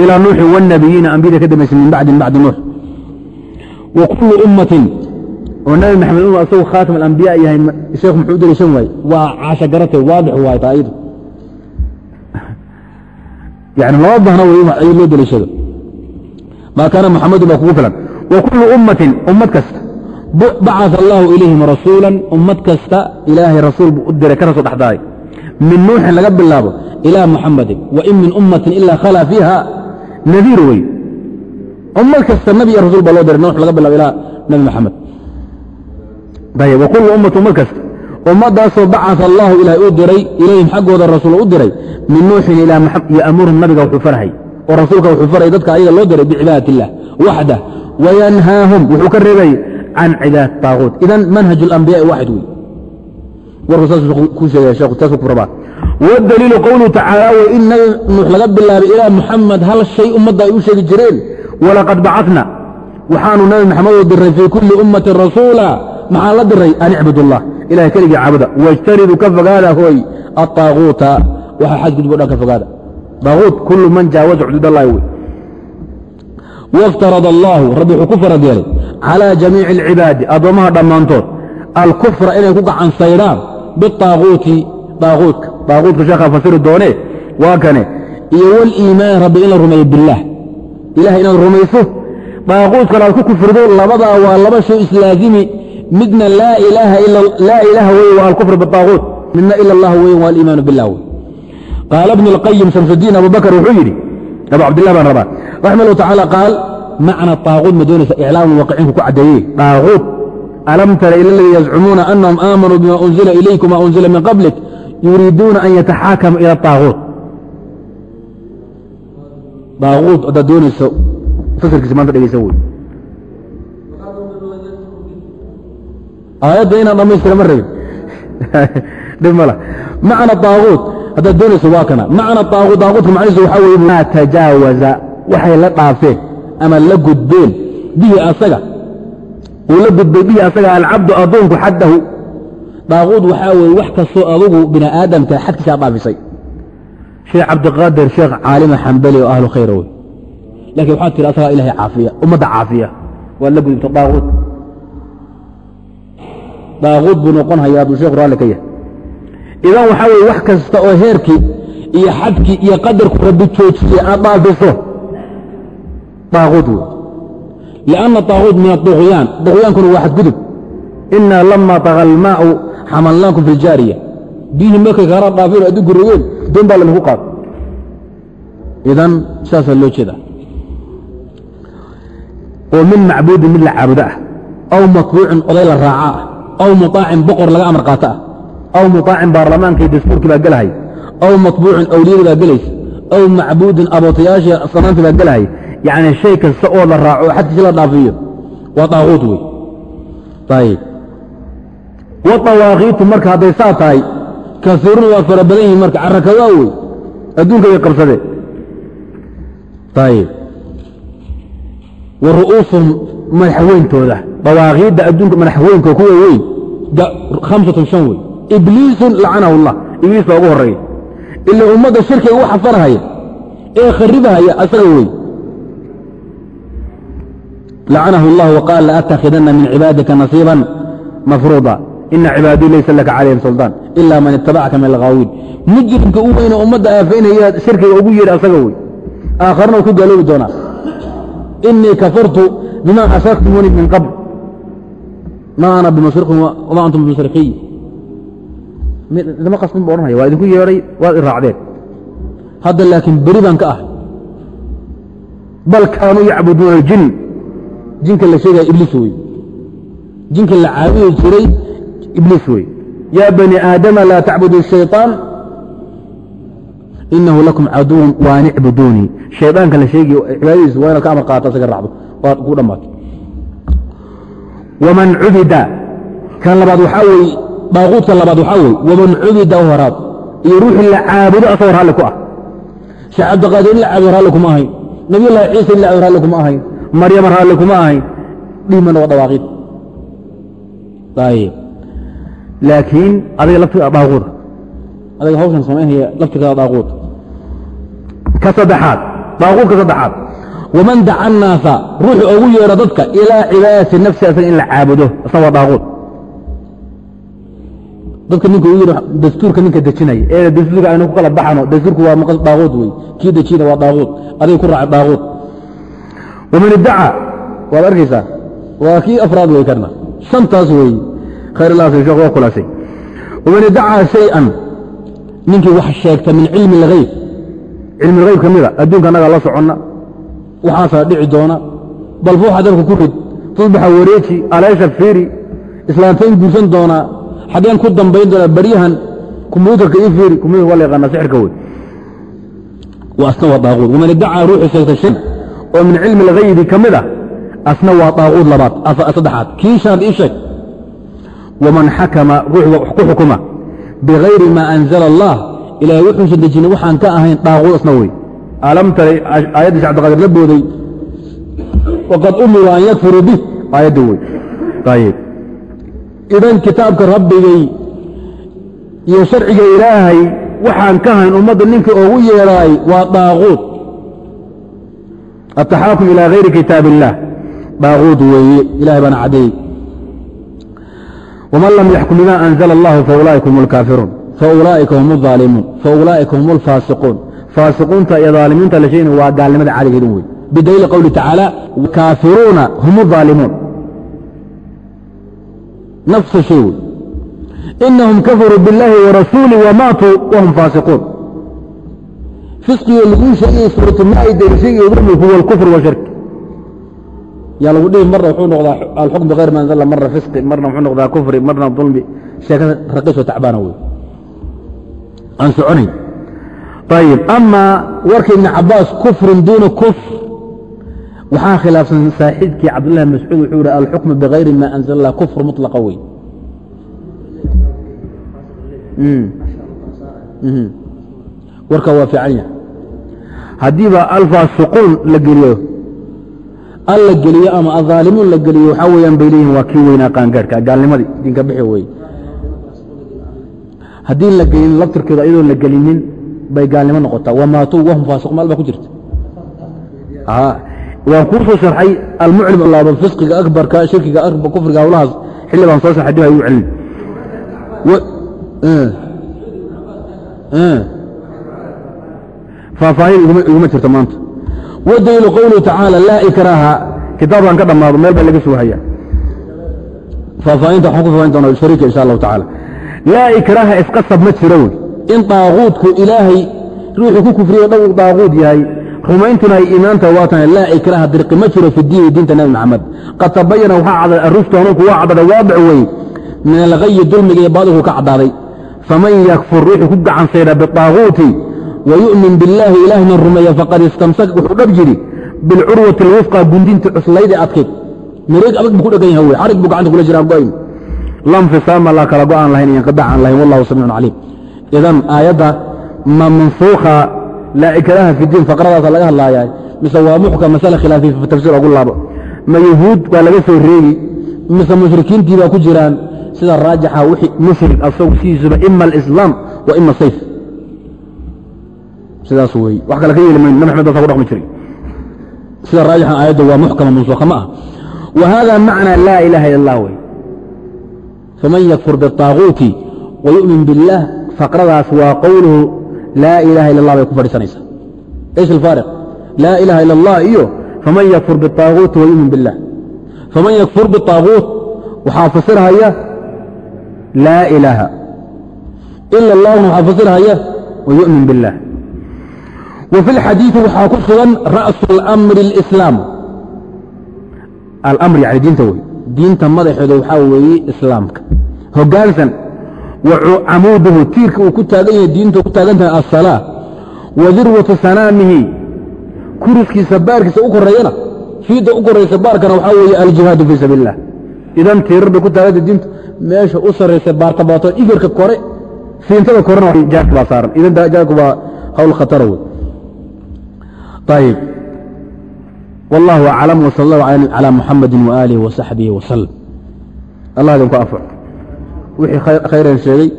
Ilaa nuuxi wاnabiyiina ambiyada ka dambaysa min bacdi bacdi nuux. Wa kullu ummatin. Oo nabi maxamed inuu asagu khaatam alambiya yahay sheekh muxuu u daliishan waaye waa caasha garate waadix waay taayadu yani lama bahna wey in loo daliishado maa kaana muxamadu baa kugu filan wa kullu ummatin ummad kasta bacaa allaahu ilayhim rasuula ummad kasta ilaahay rasuul buu u diray kana soo dhexdaaday min nuuxin laga bilaabo ilaa muxamadin wa in min ummatin ilaa khalaa fiiha nadiir wey ummad kasta nabi iyo rasuul baa loo diray nuux laga bilaabo ilaa nabi maxamed ayb wa kullu ummati ummad kasta ummadaasoo bacaa allaahu ilaahay u diray ilayhim xaggooda rasuul u diray min nuuxin ilaa yamuruhum nabiga wuxuu farhay oo rasuulka wuxuu faray dadka ayaga loo diray bicibaadat illah waxda wayanhaahum wuxuu ka reebayey can cibaadat taaquut. Idan manhaj alambiyaai waaxid wey wadaliilu qowluhu tacaala w in nabi nuux laga bilaabay ilaa muxamed hal shay ummadda ay u sheegi jireen. Walaqad bacana waxaanu nabi maxamed u diray fii kulli ummatin rasuula maxaa la diray an icbud allah ilahay keligii caabuda wاjtanibuu ka fogaada hooy aطaaquuta waxa xadgudbo dhan ka fogaada daaquut kulu man jaawaza xuduud allahi wey wاftarad allaahu rabbi wuxuu ku farad yeelay calى jamiici اlcibaadi addoommaha dhammaantood alkufra inay ku gacan saydhaan biطaaquuti daaquutka daaquutka sheekhaa fasiri doone waa kane iyo wاliimaan rabbi in la rumeeyo biاllah ilahay inaad rumayso daaquutkana aad ku kufrido labadaa waa laba shay islaazimi midna laa ilaaha wey waa alkufr biaaguut midna ila allah wey waa aliimaanu bilah wey qaala bnu اlqayim shamsudiin abu bakr wuxuu yidhi abu cabdillah baan rabaa raxma tacaala qaal macna taaquud ma doonaysa iclaamu waaqiciinku ku caddeeyey. Taaquud alam tara ila aladiina yazcumuuna anahum aamanuu bima unzila ilayk ma unzila min qablik yuriiduuna an yataxaakama ila taaquud taaquud haddaad doonayso fasirkiisa maanta dhegaysa wey aayadda inaan dhammaystira ma rabin dhib mala macna طaaquut haddaad doonayso waa kana. Macna daaquut daaquutka macnihiisu waxaa weye maa tajaawaza. Waxay la dhaafeen ama la gudbeen. Bihi asaga. Uu la gudbay bihi asaga alcabdu addoonku xaddahu. Daaquud waxaa weye wax kastoo adugu bini aadamka xadkiisa ad dhaafisay. Sheekh cabdiqaadir sheekh caalima xambali oo ahlu khayra wey laakiin waxaad tiri asagaa ilahay caafiya ummadda caafiya. Waad la gudubta daaquud daaquud buu noqon hayaa hadduu sheekhu raalli ka yahay. Idan waxaa weye wax kasta oo heerkii iyo xadkii iyo qadarku rabbi joojiye aad dhaafiso daaquud wey lianna daaquud min aduqyaan duqyaankuna waa xadgudub. Inaa lama taga almaau xamalnaakum fi ljaariya biyihii markay kaara dhaafeen o adinku rogeen doon baa laminku qaado idan saasaa loo jeeda oo min macbuudin mid la caabudo ah aw matbuucin oday la raaca ah aw muطaacin boqor laga amar qaato ah aw muطaacin baarlamaanka iyo dastuurkii baa gelahay aw matbuucin awliyada baa gelaysa aw macbuudin abootayaashii sanaanta baa gelahay yacni shay kasta oo la raaco xadkiisa la dhaafiyo waa daaquud wey ayib waawaaqiitu marka hadday saa tahay kaiirun waa fara badan yihiin marka carakadaa wey adduunka bay qabsadeen wa ru'uusuhum madaxweyntooda dawaaqiidda adduunka madaxweynka kuwa weyn hamsatun shan wey ibliisun lacanahu allah. Ibliis baa ugu horreeya ila ummadda shirkiga u xafarhaya ee kharibahaya asaga wey lacanahu allah waqaal laatakidana min cibaadika nasiiba mafruuda. Ina cibaadii laysa laka calayhim suldaan ila man itabacaka min alghaawiin mujrimka u weyne ummadda aafaynaya shirkiga ugu yeedhi asaga wey aakharna u ku gaaloobi doonaa. Inii kafartu bima ashraktumuni min qabl ma ana bimusrikin wamaa antum bimusrikiy idama qasbin ba odhanaya waa idinku yeedhay waad i hadda laakiin beri baan ka ah bal kaanuu yacbuduuna aljin. Jinka la sheegaya ibliis wey jinka la caabudi jiray ibliis wey yaa bani aadama laa tacbudu shayطaan inahu lakum caduwun waan icbuduunii shaydaanka la sheegay cibaadadiisu waa inaad ka amar qaata isaga raacdo. Waad ku dhammaata waman cubida kan labaad waxaa weeye daaquudka labaad waxaa weeye waman cubida horaad iyo ruuxii la caabudo asagoo raalli ku ah. Sheekh cabdiqaadir in la caabudo raalli kuma ahayn nabiy llahi ciisa in la caabudo raalli kuma ahayn maryama raalli kuma ahayn dhihmana waa dawaaqiid. Ayib laakiin adiga laftiga daaquuda adiga hawshan samaynaya laftigaada daaquud. Ka saddexaad daaquudka saddexaad waman daca annaasa ruuxu ugu yeedho dadka ilaa cibaadati nafsi asaga in la caabudo isna waa daaquud dadka ninka ugu yeedho dastuurka ninka dejinaya ee dastuurka aynu ku kala baxano dastuurku waa daaquud wey kii dejina waa daaquud adiga ku raaca daaquud waman iddaca waad arkaysaa waa kii afraad wey karna shantaas weeye khayr sheekh waa kulaasay waman iddacaa shay-an ninkii wax sheegta min cilmi اlghayb cilmi اlghayb ka mida adduunka annaga la soconna waxaasaa dhici doona bal fuuxa dabka ku rid tusbaxa wareeji aleesha fiiri islaantayn guursan doonaa xaggeen ku dambayn doonaa baryahan kombyuutarka ii fiiri kombyutar waa la yaqaana sixirka wey asna waa daaquud waman iddacaa ruuxu sheegta shay oo min cilmi اlghaybi ka mid a asna waa daaquud labaad saddexaad. Kii shanaad ii sheeg. Waman xakama ruux ku xukuma bigayri maa anzala allah ilaahay wuxuusan dejinay waxaan ka ahayn daaquud asna wey alam taray aayaddii cabdiqaadir la booday. Waqad umiruu an yakfuruu bih aayadda wey ayb idan kitaabka rabbigay iyo sharciga ilaahay waxaan ka hayn ummadda ninka ogu yeedhaay waa daaquud. Ataxaakum ilaa hayri kitaab illaah daaquud weeye ilahay baana caddeeyey. Waman lam yaxkum bimaa anzala allahu faulaa'ika hum alkaafiruun faulaa'ika hum alظaalimuun faulaa'ika hum alfaasiquun faasiquunta iyo aalimiinta la sheegn waa gaalnimada caadigeedu wey bidaliili qowli tacaala kaafiruuna hum aalimuun nafsa shay wey inahum kafaruu biاllaahi warasuuli wamaatuu wahum faasiquun. Fisqiga laguu sheegayay suuratu maaida shayga ulmiku walkufr washirki yaa lagu dhihi marna wuxuu noqdaa alxukm bikayr ma anzalla marna fisqi marna wuxuu noqdaa kufri marna dulmi. Sheekada raqiis oo tacbaana wey aan soconayn ayib amaa warka ibni cabaas kufrun duuna kufr waxaa khilaafsan saaxiibkii cabdullahi bn mascuud wuxuu yihi alxukmu bikayri ma allah kufr mutlaqa wey warka waa fiican yahay. Haddiiba alfaasuquun la geliyo al la geliyo ama ahaalimuun la geliyo waxaa weyaan bay leeyihiin waa kii weynaa qaangaarhka gaalnimadii dinka bixi wey haddii la gelin laftirkeedu ayadoon la gelinin bay gaalnimo noqotaa wamaatuu wahum faasiqun maal baa ku jirta. Waan kuu soo sharxay almuclim laaba fisqiga akbarka shirkiga kufriga hawlahaas xilli baan soo sharxay dib ay ugu celin faahfaahin iguma jirto maanta. Wdaliilu qowluhu tacaala laa ikraaha. Kitaabkan ka dhammaado meel baa laga suuhaya faafaahinta waxaan ku faafahin doona shariika insha allahu tacaala laa ikraaha isqasab ma jiro wey in daaquudku ilaahay ruuxuu ku kufriyo dhow daaquud yahay. Rumayntuna ay iimaanta waa tahay laa ikraaha dirqi ma jiro fi diini diinta nebi maxamed qad tabayana waxaa cadday arrushtu hanuunku waa caddaday waadic wey min alghayi dulmiga iyo baadilku ka caddaaday faman yakfur ruuxuu ku gacan sayra biaaquuti wayu'min billaahi ilaahna rumeeya faqad istamsak wuxuu dhab jiri bilcurwati alwufqa gundinta cuslayd adkayd mareeg adag buu ku dhegan yaha wey xarig buu gacanta kula jiraa go'ayn lam fisaama la kala go'aan lahayn iyo inqidaac aan lahayn wallahu samiicun caliim idan aayadda ma mansuukha laa ikraaha fi diin faqradaasa laga hadlaayaa mise waa muxka masale khilaafiya fi tafsiir ogu laabo ma yahuud baa laga soo reegi mise mushrikiintii baa ku jiraan sida raajixa wixii mushrik asagu sidiisuba ima alislaam wa ima sayf sidaas wey wax kale ka yeeli mayn nabi axmed ku dhaqmi jiray sida raajixan aayadda waa muxkama mansuuka ma ah wa hada macna laa ilaha ila allah wey faman yakfur biطaaguuti wayu'min biاllah faqradaas waa qowluhu laa ilaha ila allah bay ku fadhiisanaysaa ايش الفارق لا إله إلا الله إيه فمن يكفر بالطاغوت ويؤمن بالله فمن يكفر بالطاغوت وحافظرها هي لا إله إلا الله وحافظرها هي ويؤمن بالله وفي الحديث وحاكفرا رأس الأمر الإسلام الأمر يعني دين توي دين camuuduhu tiirka uu ku taagan yahay diinta ku taagan tahay asalaa wa dirwatu sanaamihi kuriskiisa baarkiisa u koreeyana fiidda u koraysa baarkana waxaa weeye aljihaadu fii sabiil idan tiirar bay ku taaganta diinta meesha u sarraysa baartabaato igarka kore siintada korena jaarka baa saaran idan jaarku baa hawl khatara wey ayib wallahu aclam wsala allahu calaa muxamadi waaalihi wasaxbihi wasalam allah idinku afo wixii khayran sheegay.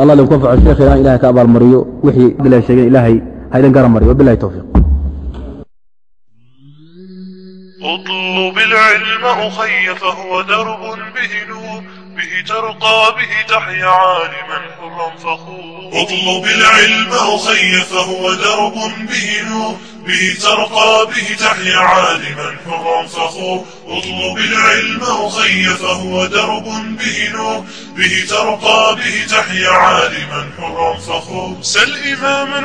Allah idinku anfaco sheekhina ilahay ka abaalmariyo wixii bla sheegeen ilaahay ha idin garan mariyo. Wabilahi towfiiq اطلب العلم أخي فهو درب به به ترقى به تحيا عالما حرا فخور. اطلب العلم أخي فهو درب به به ترقى به تحيا عالما حرا فخور اطلب العلم أخي فهو درب به نور به ترقى به تحيا عالما حرا فخور سل إماما